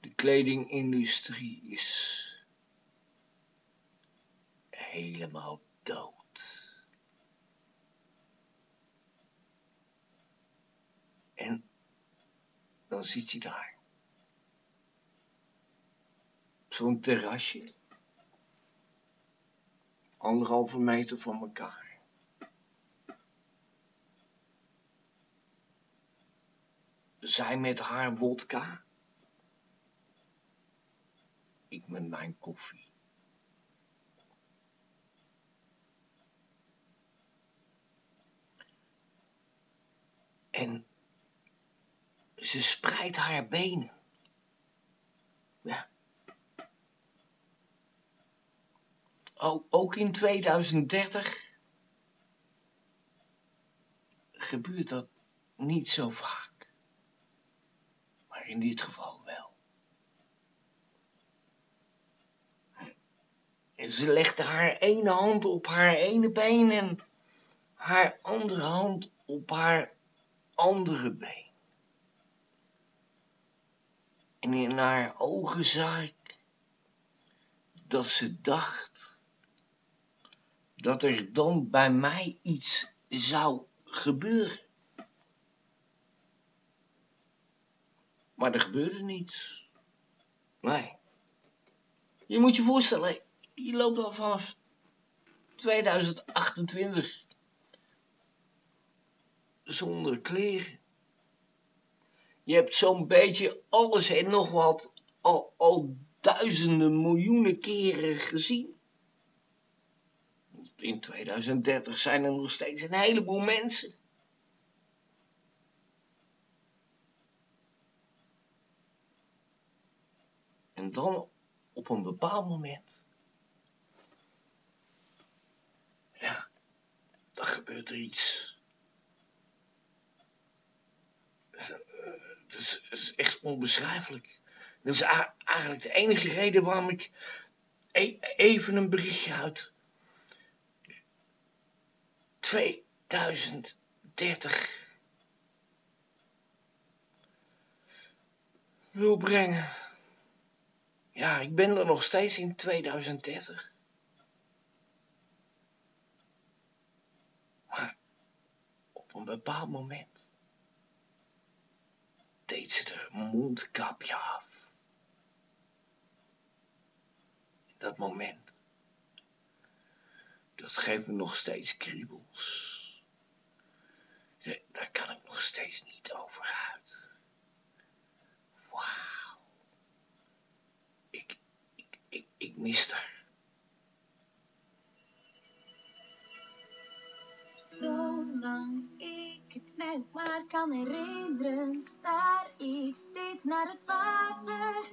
Speaker 8: De kledingindustrie is helemaal dood. En dan zit je daar. Op zo'n terrasje. Anderhalve meter van elkaar. Zij met haar wodka. Ik met mijn koffie. En ze spreidt haar benen. Ook, in 2030 gebeurt dat niet zo vaak. Maar in dit geval wel. En ze legde haar ene hand op haar ene been en haar andere hand op haar andere been. En in haar ogen zag ik dat ze dacht dat er dan bij mij iets zou gebeuren. Maar er gebeurde niets. Nee. Je moet je voorstellen, je loopt al vanaf 2028 zonder kleren. Je hebt zo'n beetje alles en nog wat al, duizenden miljoenen keren gezien. In 2030 zijn er nog steeds een heleboel mensen. En dan op een bepaald moment. Ja, dan gebeurt er iets. Het is, het is echt onbeschrijfelijk. Dat is eigenlijk de enige reden waarom ik e- even een berichtje uit 2030 wil brengen. Ja, ik ben er nog steeds in 2030. Maar op een bepaald moment deed ze een mondkapje af. Dat moment, dat geeft me nog steeds kriebels. Daar kan ik nog steeds niet over uit. Wauw. Ik, ik, ik, mis haar.
Speaker 11: Zolang ik het mij maar kan herinneren, staar ik steeds naar het water.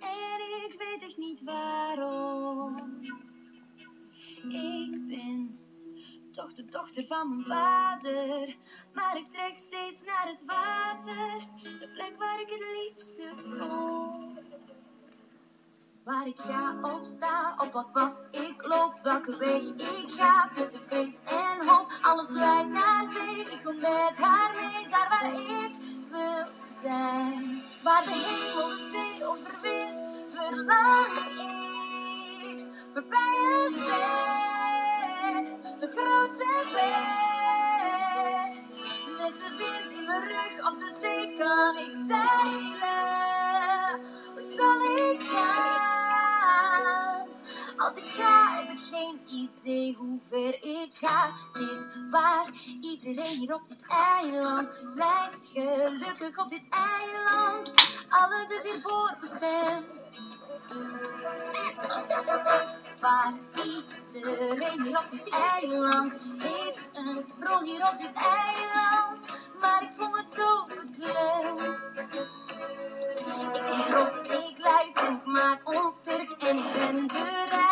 Speaker 11: En ik weet echt niet waarom. Ik ben toch de dochter van mijn vader, maar ik trek steeds naar het water. De plek waar ik het liefste kom. Waar ik ga of sta, op wat pad ik loop, welke weg ik ga, tussen vrees en hoop. Alles leidt naar zee, ik kom met haar mee, daar waar ik wil zijn. Waar de hemel de zee overwint, verlang ik een zee, zo groot en ver. Met de wind in mijn rug op de zee kan ik zeilen. Waar zal ik gaan? Als ik ga heb ik geen idee hoe ver ik ga. Het is waar iedereen hier op dit eiland lijkt gelukkig op dit eiland. Alles is hiervoor bestemd. Waar iedereen hier op dit eiland heeft een rol hier op dit eiland. Maar ik voel me zo beklemd. Ik ben ik leid en ik maak ons sterk. En ik ben bereid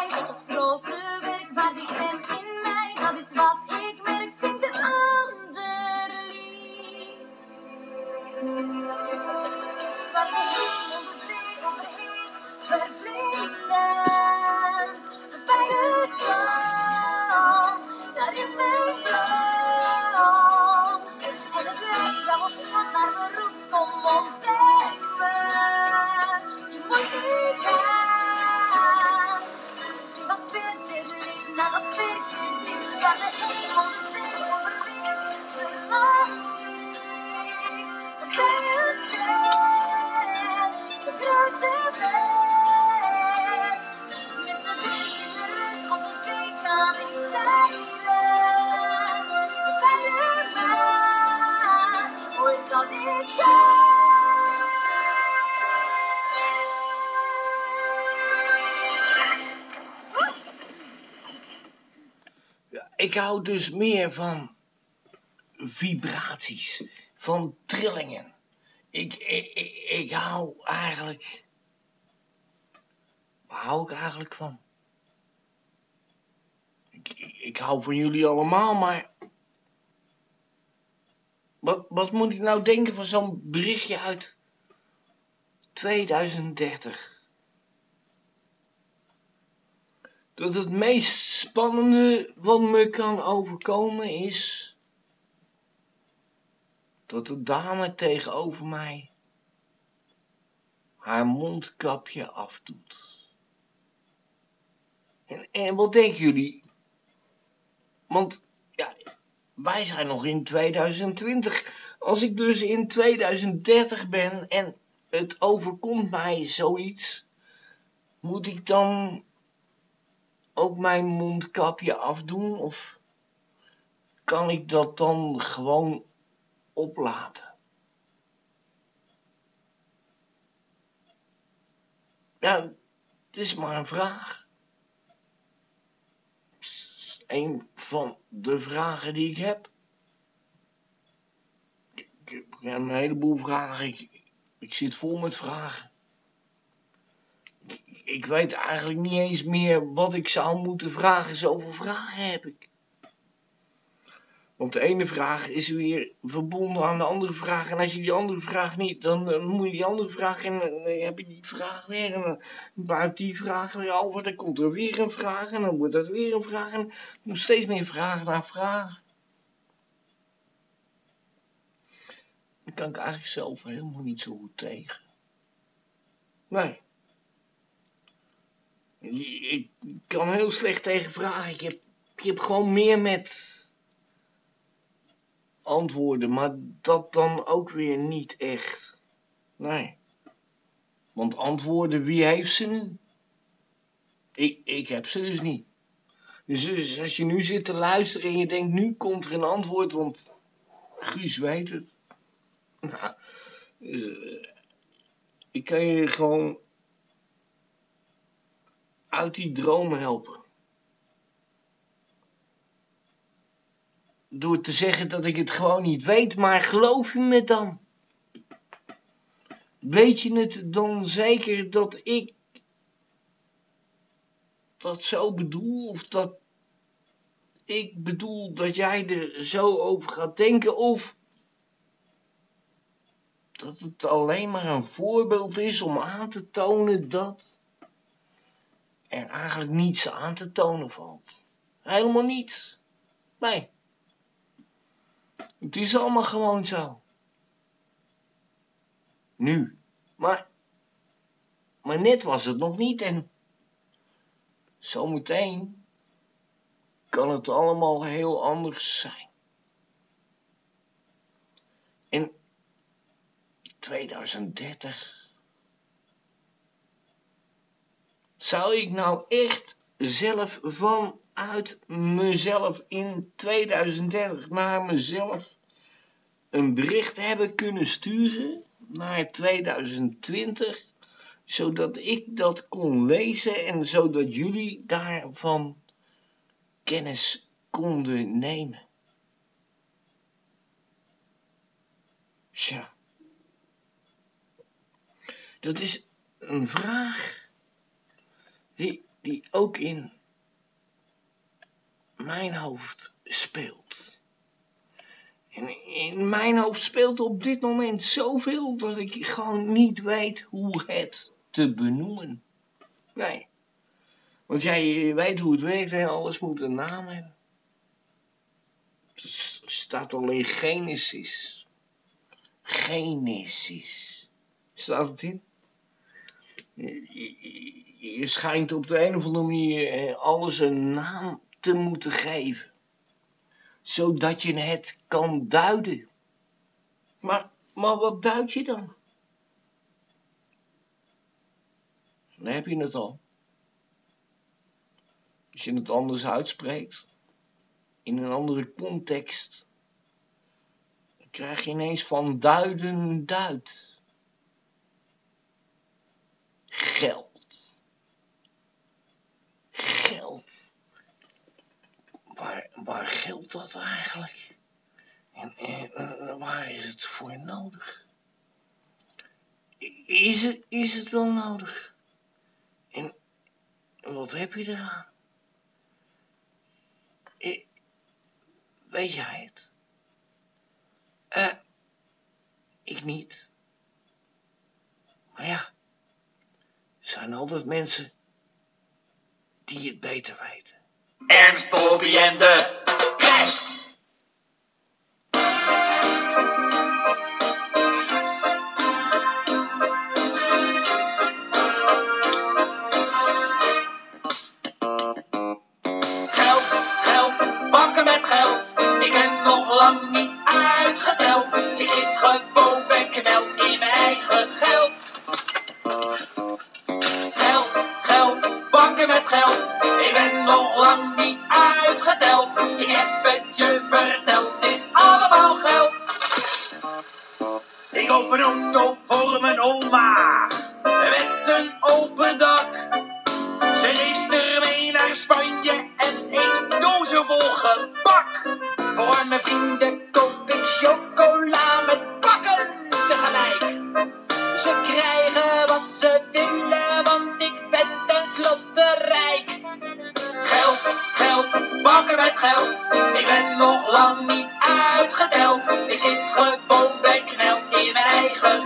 Speaker 11: ik
Speaker 8: hou dus meer van vibraties, van trillingen. Ik, ik, ik, hou eigenlijk. Waar hou ik eigenlijk van? Ik, ik, ik hou van jullie allemaal, maar. Wat, wat moet ik nou denken van zo'n berichtje uit 2030? Dat het meest spannende wat me kan overkomen is. dat de dame tegenover mij haar mondkapje afdoet. En, en wat denken jullie? Want ja, wij zijn nog in 2020. Als ik dus in 2030 ben en het overkomt mij zoiets, moet ik dan ook mijn mondkapje afdoen of kan ik dat dan gewoon oplaten? Ja, het is maar een vraag. Een van de vragen die ik heb. Ik, ik heb een heleboel vragen. Ik, ik zit vol met vragen. Ik, weet eigenlijk niet eens meer wat ik zou moeten vragen. Zoveel vragen heb ik. Want de ene vraag is weer verbonden aan de andere vraag. En als je die andere vraag niet, dan, moet je die andere vraag en dan heb je die vraag weer. En dan buit die vraag weer over. Dan komt er weer een vraag en dan wordt dat weer een vraag. En nog steeds meer vragen naar vragen. Dan kan ik eigenlijk zelf helemaal niet zo goed tegen. Nee. Ik kan heel slecht tegen vragen. Ik heb, ik heb gewoon meer met antwoorden, maar dat dan ook weer niet echt. Nee. Want antwoorden, wie heeft ze nu? Ik, ik heb ze dus niet. Dus, dus als je nu zit te luisteren en je denkt, nu komt er een antwoord, want Guus weet het. Nou, dus, eh, ik kan je gewoon uit die droom helpen. Door te zeggen dat ik het gewoon niet weet, maar geloof je me dan? Weet je het dan zeker dat ik dat zo bedoel? Of dat ik bedoel dat jij er zo over gaat denken? Of dat het alleen maar een voorbeeld is om aan te tonen dat er eigenlijk niets aan te tonen valt? Helemaal niets. Nee. Het is allemaal gewoon zo. Nu. Maar, maar net was het nog niet en zometeen kan het allemaal heel anders zijn. In 2030 zou ik nou echt zelf vanuit mezelf in 2030 naar mezelf een bericht hebben kunnen sturen naar 2020, zodat ik dat kon lezen en zodat jullie daarvan kennis konden nemen. Tja. Dat is een vraag die, die ook in mijn hoofd speelt. En in mijn hoofd speelt op dit moment zoveel dat ik gewoon niet weet hoe het te benoemen. Nee. Want jij weet hoe het werkt en alles moet een naam hebben. Er staat alleen Genesis. Genesis. Staat het in? Je schijnt op de een of andere manier eh, alles een naam te moeten geven zodat je het kan duiden. Maar, maar wat duid je dan? Dan heb je het al. Als je het anders uitspreekt, in een andere context, dan krijg je ineens van duiden duid. Geld. Geld waar, waar geldt dat eigenlijk? En, en waar is het voor nodig? Is het, is het wel nodig? En, wat heb je eraan? weet jij het? Eh, ik niet. Maar ja, er zijn altijd mensen die het beter weten.
Speaker 12: Ernst, Bobby en de. Bakken met geld. Ik ben nog lang niet uitgeteld. Ik zit gewoon bekneld in mijn eigen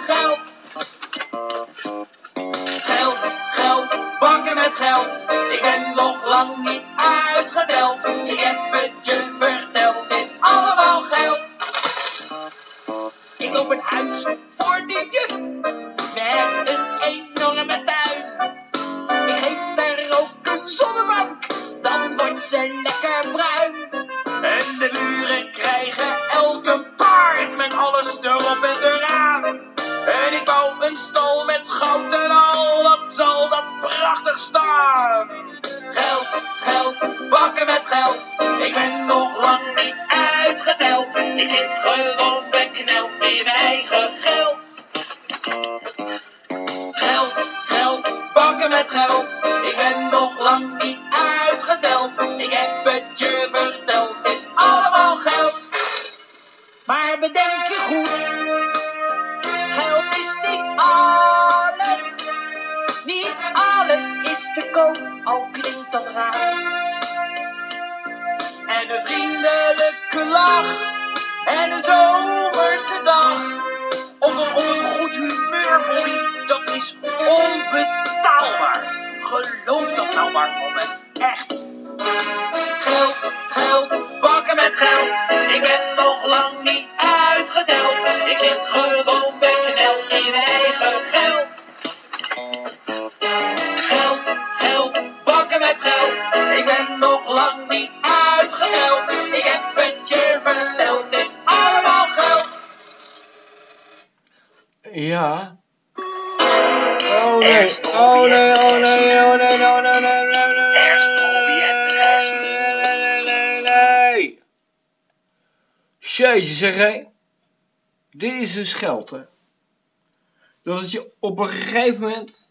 Speaker 8: gegeven moment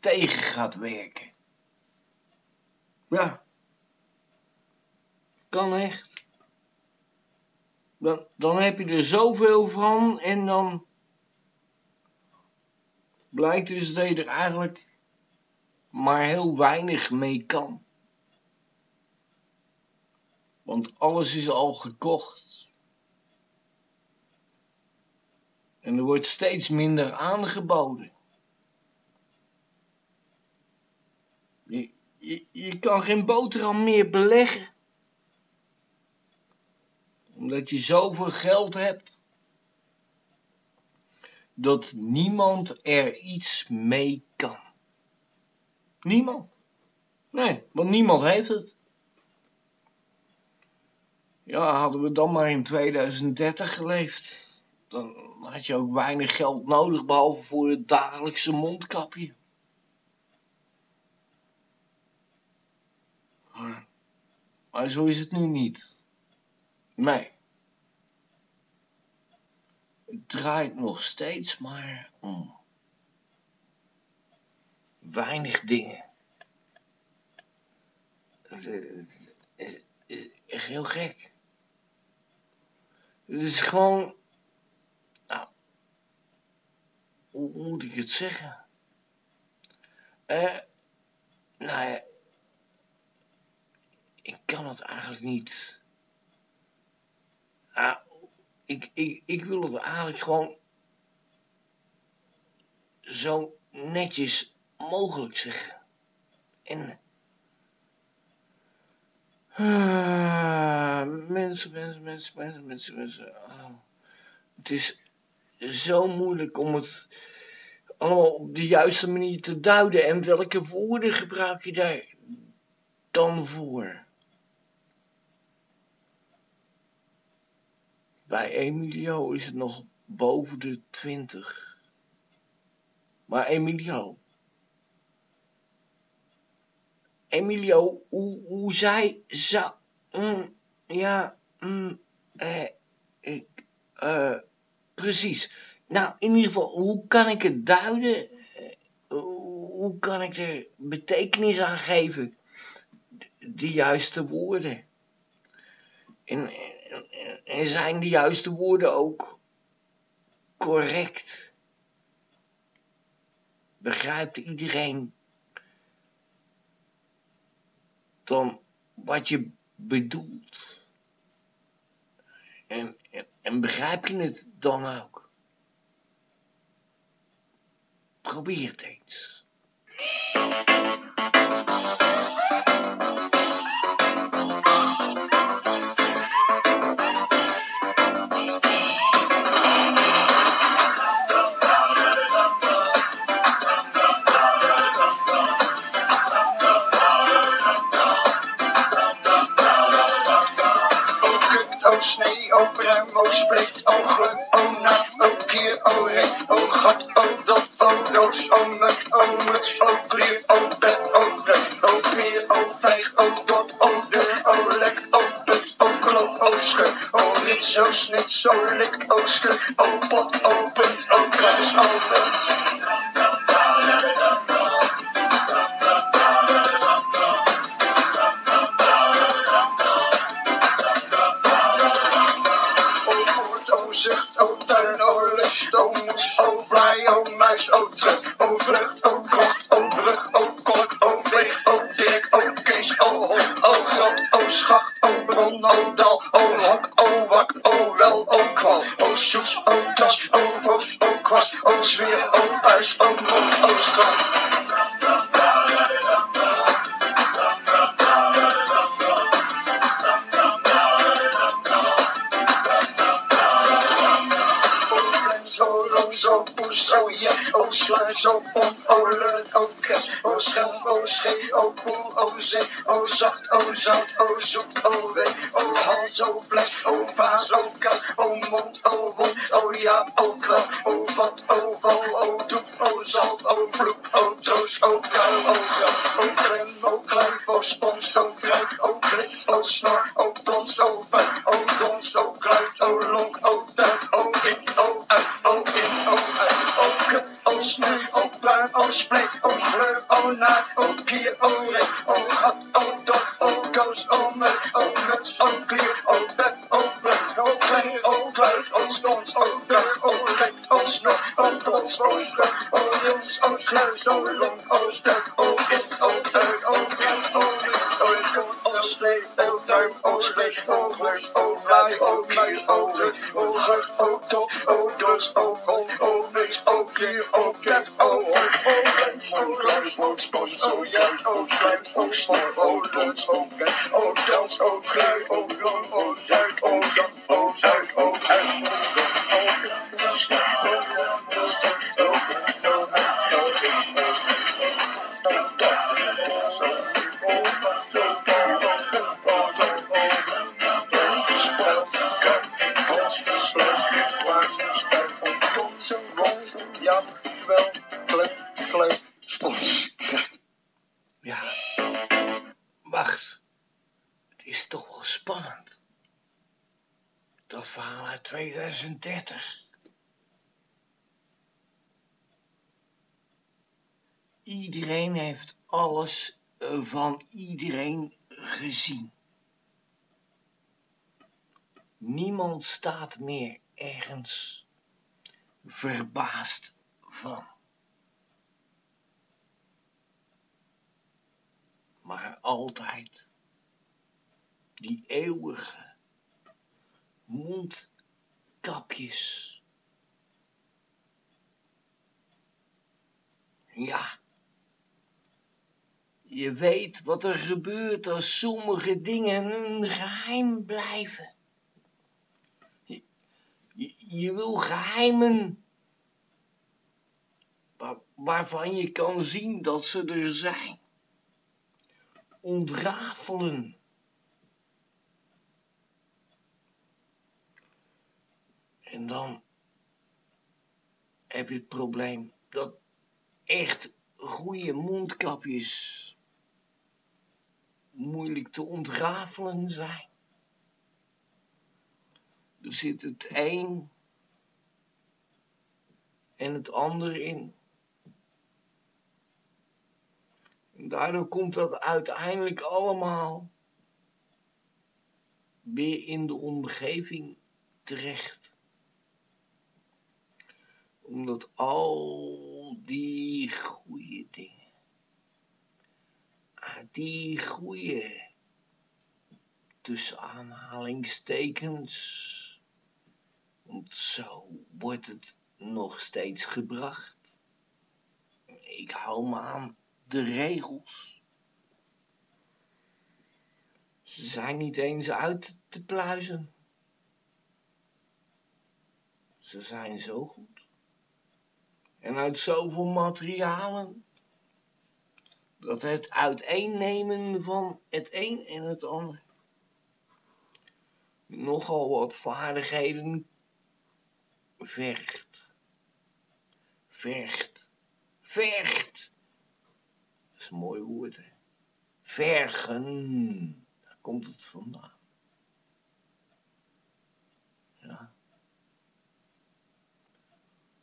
Speaker 8: tegen gaat werken. Ja. Kan echt. Dan, dan heb je er zoveel van en dan blijkt dus dat je er eigenlijk maar heel weinig mee kan. Want alles is al gekocht. En er wordt steeds minder aangeboden. Je, je, je kan geen boterham meer beleggen. Omdat je zoveel geld hebt. Dat niemand er iets mee kan. Niemand. Nee, want niemand heeft het. Ja, hadden we dan maar in 2030 geleefd. Dan had je ook weinig geld nodig, behalve voor het dagelijkse mondkapje. Maar, zo is het nu niet. Nee. Het draait nog steeds maar om weinig dingen. Het is echt heel gek. Het is gewoon. Nou, hoe moet ik het zeggen? Eh, nou ja, ik kan het eigenlijk niet. Ah, ik, ik, ik wil het eigenlijk gewoon zo netjes mogelijk zeggen. En. Ah, mensen, mensen, mensen, mensen, mensen, mensen. ah. het is zo moeilijk om het allemaal op de juiste manier te duiden. En welke woorden gebruik je daar dan voor? Bij Emilio is het nog boven de twintig. Maar Emilio. Emilio, hoe, hoe zij zou. mm, ja, mm, eh, ik. eh, precies. Nou, in ieder geval, hoe kan ik het duiden? Eh, Hoe kan ik er betekenis aan geven? De, juiste woorden. En, en, en- en zijn de juiste woorden ook correct? Begrijpt iedereen dan wat je bedoelt? En, en, begrijp je het dan ook? Probeer het eens.
Speaker 13: Snee, oh bruin, oh spleet, oh gluk, oh nat, oh kier, oh rek, oh gat, oh dot, oh doos, oh mut, oh muts, oh klier, oh bed, oh bed, oh peer, oh vijg, oh dot, oh deur, oh lek, oh put, oh kloof, oh schut, oh rits, oh snit, oh lik, oh stuk, oh pot, oh punt, oh kruis, oh munt. Zee, oh zacht, oh zout, oh zoet, oh wee, oh hals, oh vlees, oh vaas, oh kat, oh mond, oh wond, oh ja, oh kwel, oh vat, oh val, oh doef, oh zalf, oh vloek, oh troos, oh kou, oh grap, oh krem, oh kluif, oh spons, oh kruid, oh klik, oh snor, oh tons, oh vuil, oh dons, oh kluit, oh lonk, oh tuit, oh in, oh uit, oh in, oh uit, oh kut, oh sneu, oh puin, oh spleet, oh sleur, oh naad, oh kier, oh reet, oh gat, oh dot, oh koos, oh mut, oh muts, oh klier, oh bef, oh brug, oh klein, oh kluit, oh stons, oh deur, oh lek, oh snor, oh trots, oh stuk, oh rils, oh sluis, oh long, oh stuk, oh in, oh uit, oh in, oh in, oh kom, oh spleet, oh duim, oh spleet, oh glus, oh vlaai, oh muis, oh druk, oh gut, oh top, oh dos, oh gol, oh wees, oh klier, oh kep, oh hok, oh lens, oh kluis, oh spos, oh juist, oh sluit, oh snor, oh dons, oh bek, oh tels, oh glui, oh long, oh zuid, oh zak, oh zuid, oh uit, oh oh oh oh oh oh kut, oh
Speaker 8: van iedereen gezien. Niemand staat meer ergens verbaasd van. maar altijd die eeuwige mondkapjes. Ja, je weet wat er gebeurt als sommige dingen een geheim blijven. Je, je, wil geheimen waar- waarvan je kan zien dat ze er zijn ontrafelen. En dan heb je het probleem dat echt goede mondkapjes moeilijk te ontrafelen zijn. Er zit het een en het ander in. En daardoor komt dat uiteindelijk allemaal weer in de omgeving terecht. Omdat al die ah, die goede, tussen aanhalingstekens, want zo wordt het nog steeds gebracht. Ik hou me aan de regels. Ze zijn niet eens uit te pluizen. Ze zijn zo goed. En uit zoveel materialen. Dat het uiteennemen van het een en het ander. Nogal wat vaardigheden vergt. Vergt. Vergt. Dat is een mooi woord, hè. Vergen. Daar komt het vandaan. Ja.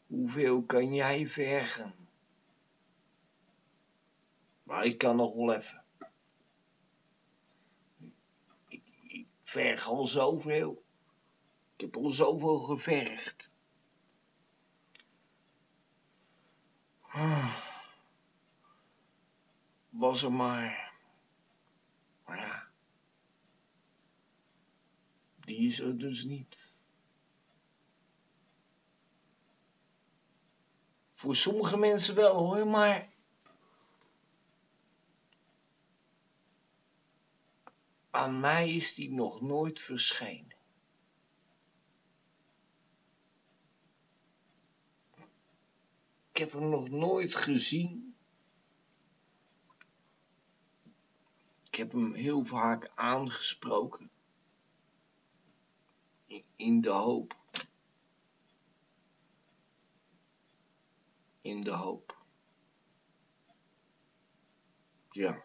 Speaker 8: Hoeveel kan jij vergen? Maar ik kan nog wel even. Ik, ik verg al zoveel. Ik heb al zoveel gevergd. Ah. Was er maar. Maar ja. Die is er dus niet. Voor sommige mensen wel hoor, maar. Aan mij is die nog nooit verschenen. Ik heb hem nog nooit gezien. Ik heb hem heel vaak aangesproken. In- de hoop. In de hoop. Ja.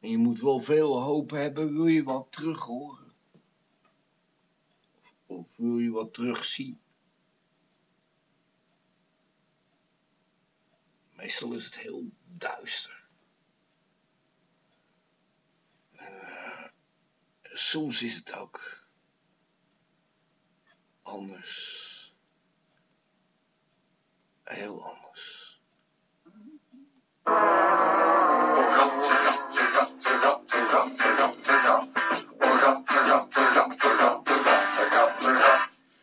Speaker 8: En je moet wel veel hoop hebben, wil je wat terug horen. Of, wil je wat terugzien. Meestal is het heel duister. Eh, soms is het ook anders. Heel anders.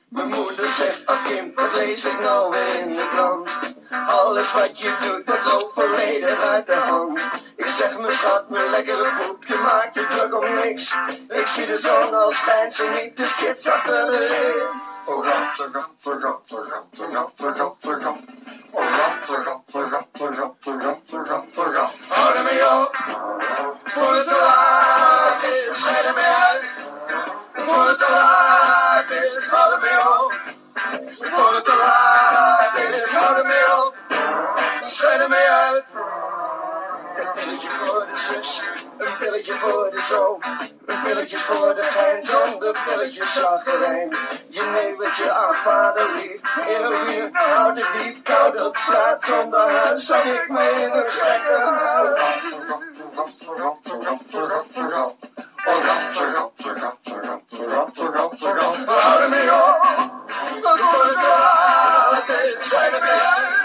Speaker 14: Mijn moeder zegt, ach kind, dat lees ik nou in de krant. Alles wat je doet, dat loopt volledig uit de hand. Ik zeg, mijn schat, mijn lekkere poep, je maakt je druk om niks. Ik zie de zon al schijnt ze niet, de skids achter de rit. Oh, rat, oh, rat, oh, rat, oh, rat, oh, rat, oh, rat, oh, rat. Oh, rat, oh, rat, oh, rat, oh, rat, oh, rat, oh, rat, oh, rat. Hou ermee op, voor het te laat is, scheid ermee uit. Voor het te laat is, hou ermee op. Voor het te laat is, hou ermee op. Een pilletje voor de zus, een pilletje voor de zoon. Een pilletje voor de gein, zonder pilletje zaggerijn. Je nevertje aan vader lief, heroïne, oude dief, koud op straat zonder huis. Zag ik me in een gekke huis. Het mee uit.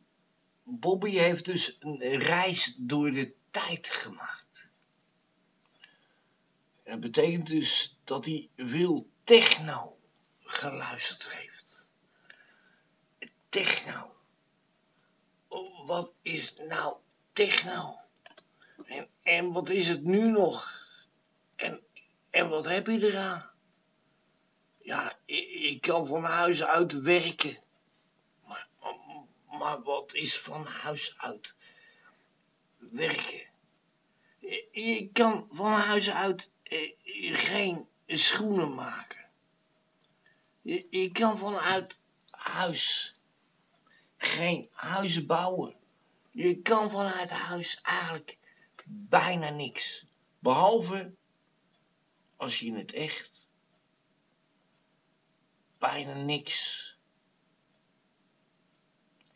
Speaker 8: Bobby heeft dus een reis door de tijd gemaakt. Dat betekent dus dat hij veel techno geluisterd heeft. Techno. Oh, Wat is nou techno? En, en wat is het nu nog? En, en wat heb je eraan? Ja, ik, ik kan van huis uit werken. Maar, wat is van huis uit werken? Je, kan van huis uit eh, geen schoenen maken. Je, kan vanuit huis geen huizen bouwen. Je kan vanuit huis eigenlijk bijna niks. Behalve als je het echt bijna niks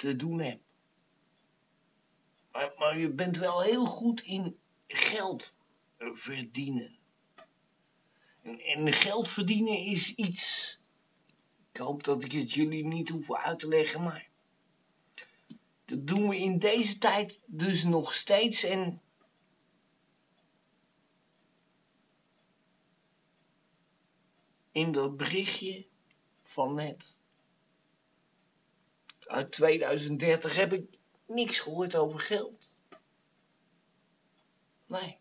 Speaker 8: te doen hebt. Maar, maar je bent wel heel goed in geld verdienen. En, en geld verdienen is iets. Ik hoop dat ik het jullie niet hoef uit te leggen, maar. Dat doen we in deze tijd dus nog steeds en. In dat berichtje van net. Uit 2030 heb ik niks gehoord over geld. Nee.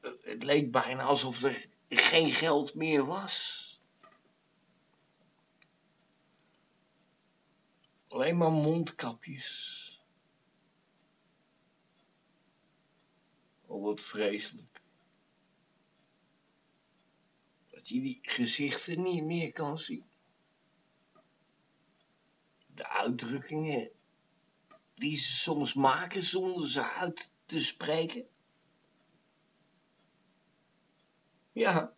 Speaker 8: Het- leek bijna alsof er geen geld meer was. Alleen maar mondkapjes. Oh, wat vreselijk. Dat je die gezichten niet meer kan zien. De uitdrukkingen die ze soms maken zonder ze uit te spreken. Ja,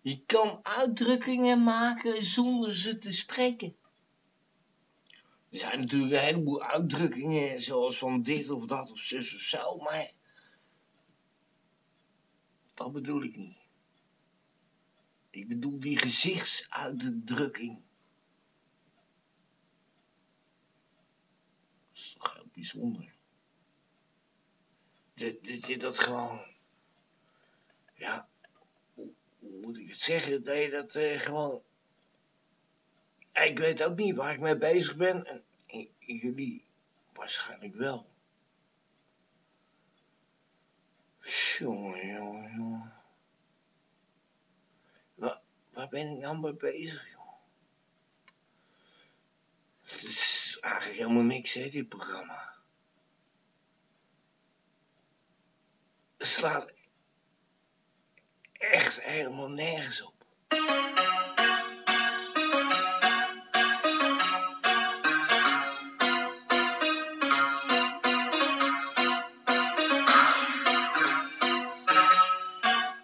Speaker 8: je kan uitdrukkingen maken zonder ze te spreken. Er zijn natuurlijk een heleboel uitdrukkingen, zoals van dit of dat of zus of zo, maar dat bedoel ik niet. Ik bedoel die gezichtsuitdrukking. Dat is toch heel bijzonder. Dat, dat je dat gewoon, ja, hoe, moet ik het zeggen, dat je dat eh, gewoon ik weet ook niet waar ik mee bezig ben. En jullie waarschijnlijk wel. Jongen, jongen, jongen. Waar, ben ik nou mee bezig, joh? Eigenlijk helemaal niks, hè, dit programma. Het slaat echt helemaal nergens op.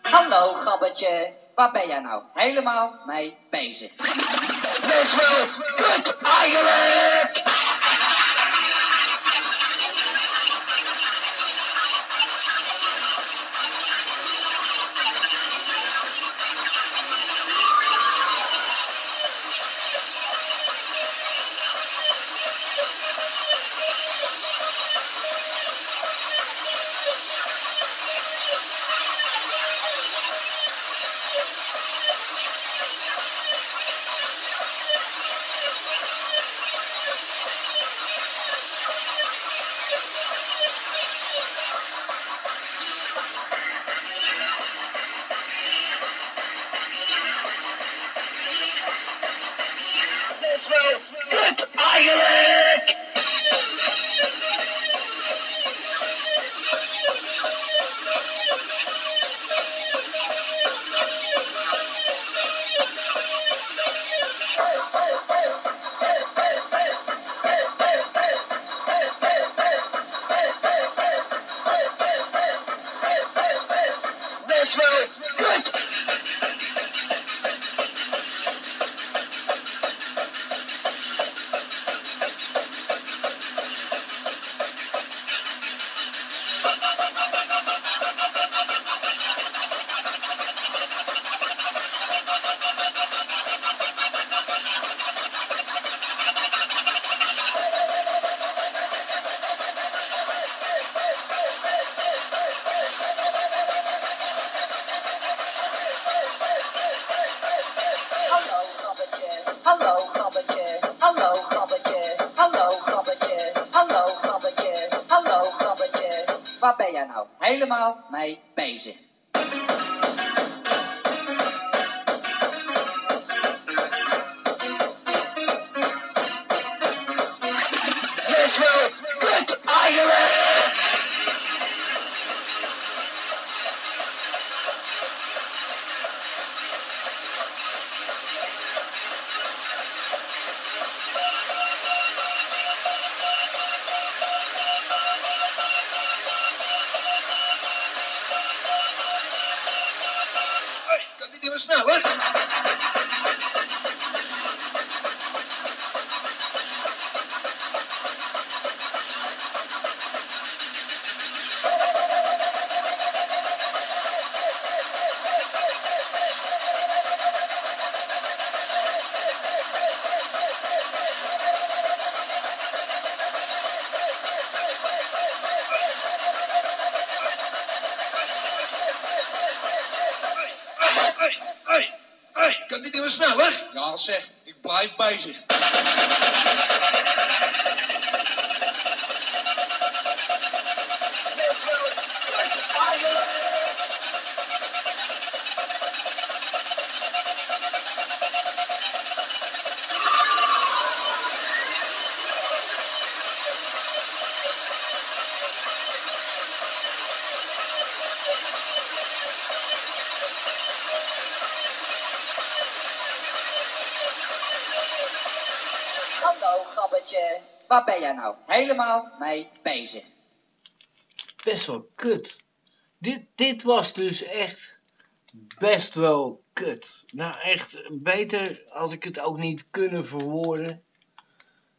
Speaker 12: Hallo, gabbertje. Waar ben jij nou helemaal mee bezig?
Speaker 14: Best wel kut eigenlijk.
Speaker 12: Helemaal mee nou helemaal mee bezig?
Speaker 8: Best wel kut. Dit, dit was dus echt best wel kut. Nou, echt beter had ik het ook niet kunnen verwoorden.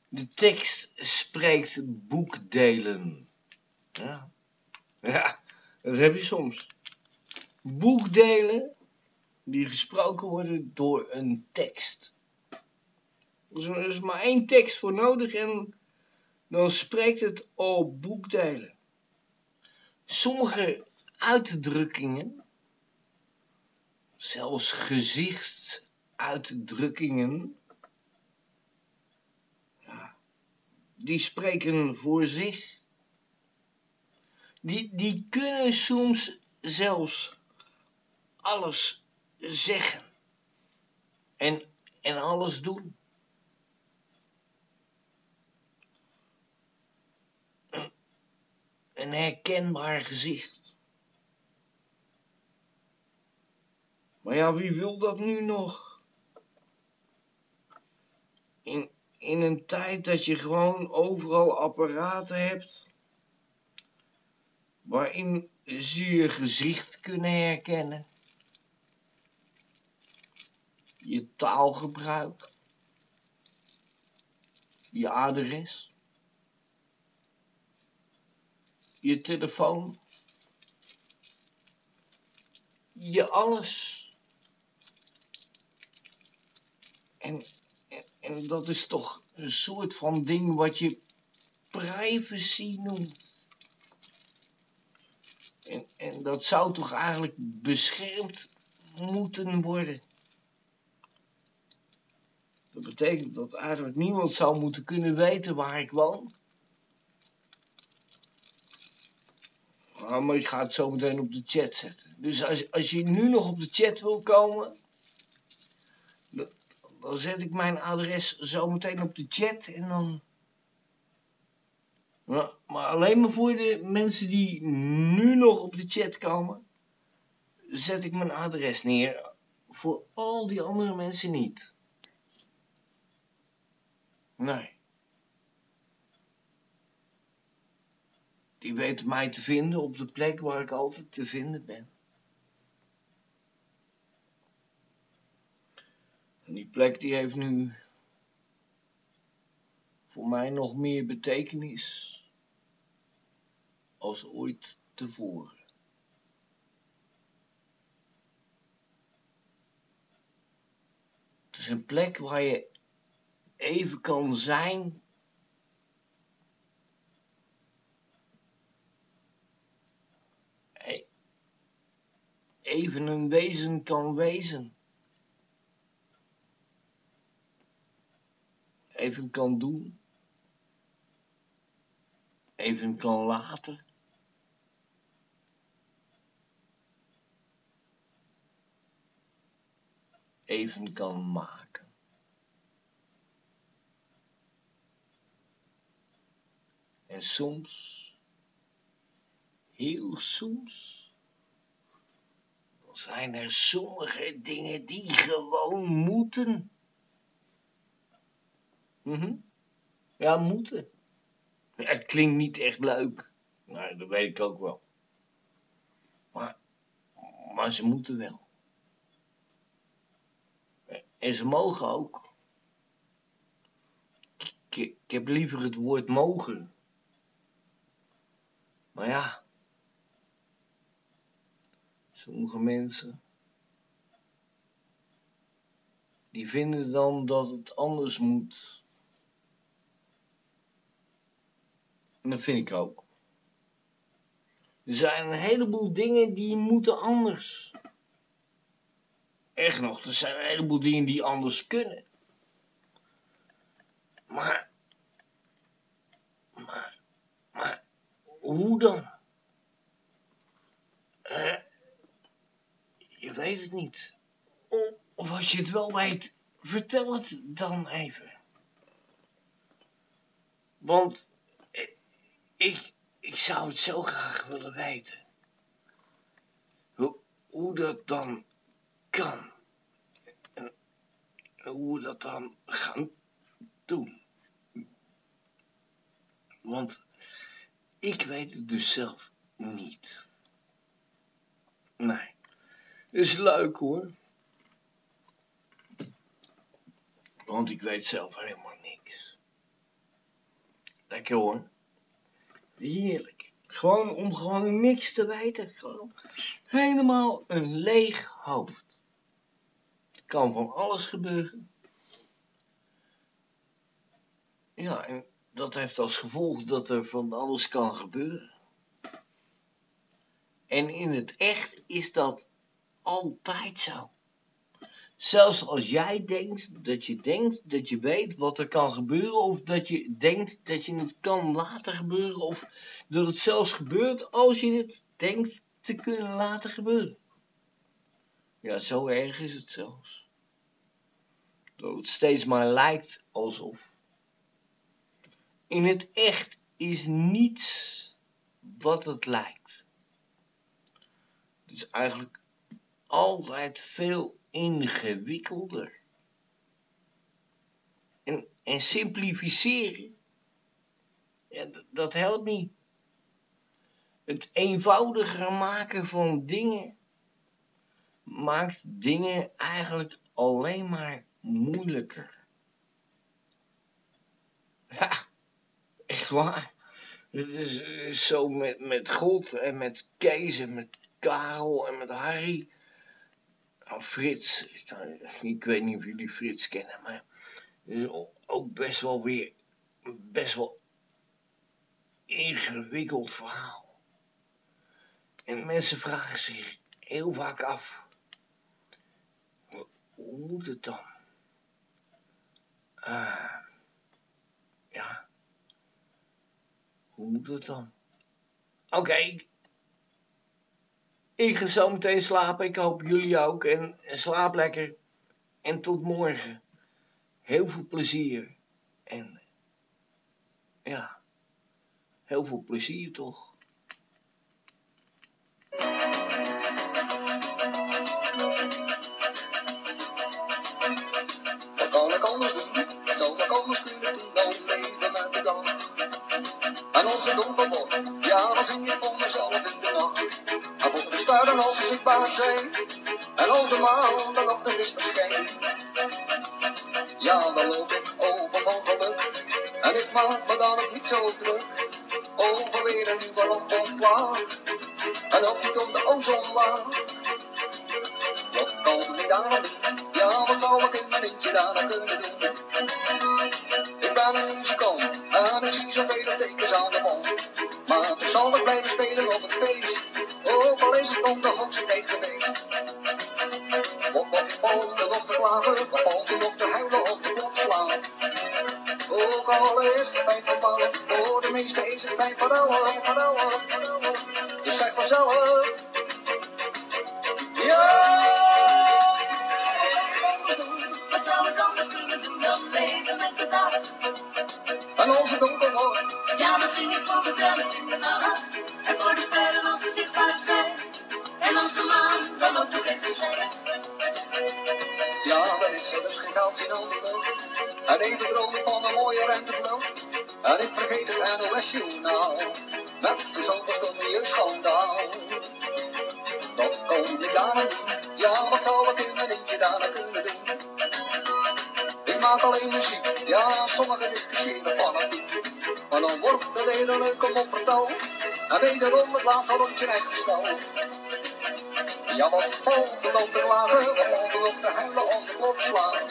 Speaker 8: De tekst spreekt boekdelen. Ja, ja dat heb je soms. Boekdelen die gesproken worden door een tekst. Er is maar één tekst voor nodig en dan spreekt het al boekdelen. Sommige uitdrukkingen, zelfs gezichtsuitdrukkingen, die spreken voor zich. Die, die kunnen soms zelfs alles zeggen en, en alles doen. Een herkenbaar gezicht. Maar ja, wie wil dat nu nog? In, in een tijd dat je gewoon overal apparaten hebt, waarin ze je gezicht kunnen herkennen, je taalgebruik, je adres, je telefoon, je alles. En, en, dat is toch een soort van ding wat je privacy noemt. En, en dat zou toch eigenlijk beschermd moeten worden. Dat betekent dat eigenlijk niemand zou moeten kunnen weten waar ik woon. Maar ik ga het zo meteen op de chat zetten. Dus als, als je nu nog op de chat wil komen, dan, dan zet ik mijn adres zo meteen op de chat en dan. Maar alleen maar voor de mensen die nu nog op de chat komen, zet ik mijn adres neer. Voor al die andere mensen niet. Nee. Die weten mij te vinden op de plek waar ik altijd te vinden ben. En die plek die heeft nu voor mij nog meer betekenis als ooit tevoren. Het is een plek waar je even kan zijn even een wezen kan wezen. even kan doen, even kan laten. Even kan maken. En soms, heel soms, zijn er sommige dingen die gewoon moeten. Mhm. Ja, moeten. Het klinkt niet echt leuk. Nou, dat weet ik ook wel. Maar, ze moeten wel. En ze mogen ook. Ik, ik heb liever het woord mogen. Maar ja. Sommige mensen. Die vinden dan dat het anders moet. En dat vind ik ook. Er zijn een heleboel dingen die moeten anders. Echt nog, er zijn een heleboel dingen die anders kunnen. Maar, maar, maar, hoe dan? Eh, je weet het niet. Of als je het wel weet, vertel het dan even. Want eh, ik, ik zou het zo graag willen weten. Hoe, hoe dat dan kan. En hoe we dat dan gaan doen. Want ik weet het dus zelf niet. Nee. Is leuk hoor. Want ik weet zelf helemaal niks. Lekker hoor. Heerlijk. Gewoon om gewoon niks te weten. Gewoon helemaal een leeg hoofd. Kan van alles gebeuren. Ja, en dat heeft als gevolg dat er van alles kan gebeuren. En in het echt is dat altijd zo. Zelfs als jij denkt dat je denkt dat je weet wat er kan gebeuren, of dat je denkt dat je het kan laten gebeuren, of dat het zelfs gebeurt als je het denkt te kunnen laten gebeuren. Ja, zo erg is het zelfs. Dat het steeds maar lijkt alsof. In het echt is niets wat het lijkt. Het is eigenlijk altijd veel ingewikkelder. En, en simplificeren, ja, dat, helpt niet. Het eenvoudiger maken van dingen maakt dingen eigenlijk alleen maar moeilijker. Ja, echt waar. Het is, is zo met, met God en met Kees en met Karel en met Harry. Nou, Frits, ik weet niet of jullie Frits kennen, maar is ook best wel weer best wel ingewikkeld verhaal. En mensen vragen zich heel vaak af, hoe moet het dan? Ah, ja, hoe moet het dan? Oké, ik ga zo meteen slapen. Ik hoop jullie ook. En, en slaap lekker. En tot morgen. Heel veel plezier. En ja, heel veel plezier toch.
Speaker 15: Het donker wordt, ja, dan zing ik voor mezelf in de nacht. De sterren als ze zichtbaar zijn, en als de maan dan nog is verschijnt. Ja, dan loop ik over van geluk, en ik maak me dan ook niet zo druk. Over weer een nieuwe lamp ontplaag, en ook niet om de ozonlaag. Wat kan ik daar aan doen? Ja, wat zou ik in mijn eentje daar aan kunnen doen? Er dus geen goud in handen. En even droom van een mooie rentevloot. En ik vergeet het NOS-journaal. Met zijn zo'n verstommige schandaal. Wat kon ik daar aan doen? Ja, wat zou ik in mijn eentje daar aan kunnen doen? Ik maak alleen muziek, ja, sommigen discussiëren fanatiek. Maar dan wordt er weer een leuke mop verteld. En wederom het laatste rondje uitgesteld. Ja, wat valt er dan te klagen? Wat valt er nog te huilen als de klok slaat?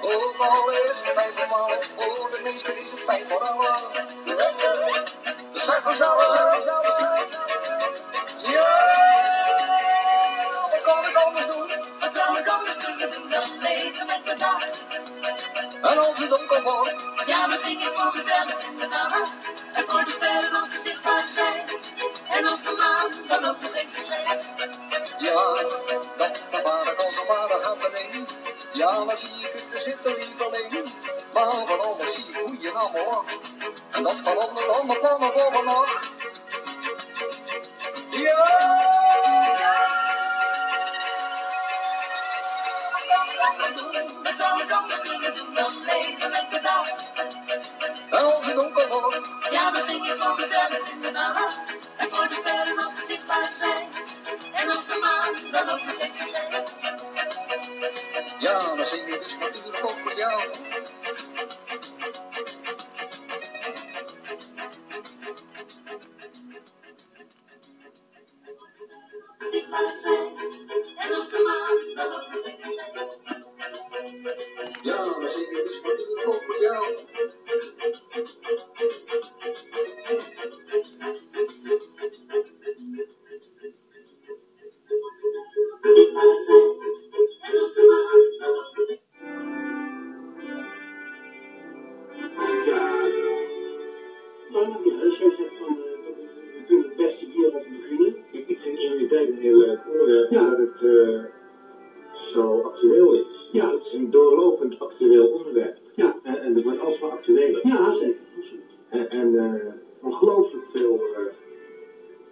Speaker 15: Ook al is het vijf voor twaalf, voor de meeste is het vijf voor. Dus zeg vanzelf, ja, Anders
Speaker 16: kunnen doen dan leven met de dag?
Speaker 15: En als het wordt,
Speaker 16: Ja, dan zing ik voor mezelf in de nacht. En voor de sterren als ze zichtbaar zijn. En als de maan dan ook nog eens verschijnt.
Speaker 15: ja, dat ervaar ik als een ware happening. Ja, dan zie ik het, er zit er lieveling. Maar van alles zie ik hoe je nou hoor. En dat verandert al mijn plannen voor vannacht. Ja!
Speaker 16: Wat zou ik anders kunnen doen dan leven met de dag?
Speaker 15: En als het donker wordt,
Speaker 16: Ja, dan zing ik voor mezelf in de nacht. En voor de sterren als ze zichtbaar zijn. En als de maan dan ook nog eens verschijnt.
Speaker 15: ja, dan zing ik dus natuurlijk ook voor jou.
Speaker 16: Zichtbaar zijn. En als de maan dan ook nog eens.
Speaker 15: Ja, dan zing ik dus natuurlijk ook voor jou.
Speaker 16: Zichtbaar zijn. En als de maan dan ook nog eens
Speaker 17: Ja, dan ja, als jij zegt van, eh, we kunnen het beste hier wat beginnen.
Speaker 6: Ik, ik vind immuniteit een heel leuk onderwerp,
Speaker 17: Ja.
Speaker 6: omdat het eh, zo actueel is.
Speaker 17: Ja.
Speaker 6: Het is een doorlopend actueel onderwerp.
Speaker 17: Ja.
Speaker 6: En, en het wordt alsmaar actueler.
Speaker 17: Ja, zeker. absoluut.
Speaker 6: En, en eh, ongelooflijk veel eh,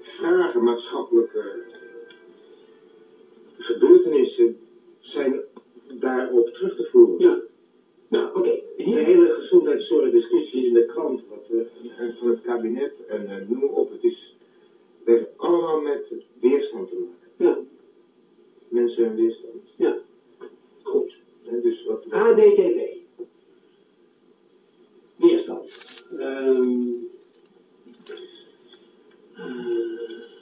Speaker 6: vragen, maatschappelijke gebeurtenissen zijn daarop terug te voeren.
Speaker 17: Ja. Nou, oké.
Speaker 6: De
Speaker 17: Hier-
Speaker 6: hele gezondheidszorgdiscussie in de krant wat, eh, van het kabinet en noem op. Het, is, het heeft allemaal met weerstand te maken.
Speaker 17: Ja
Speaker 6: mensen hun weerstand.
Speaker 17: Ja.
Speaker 6: Goed. En dus wat...
Speaker 17: ADTV. Weerstand. Um, uh,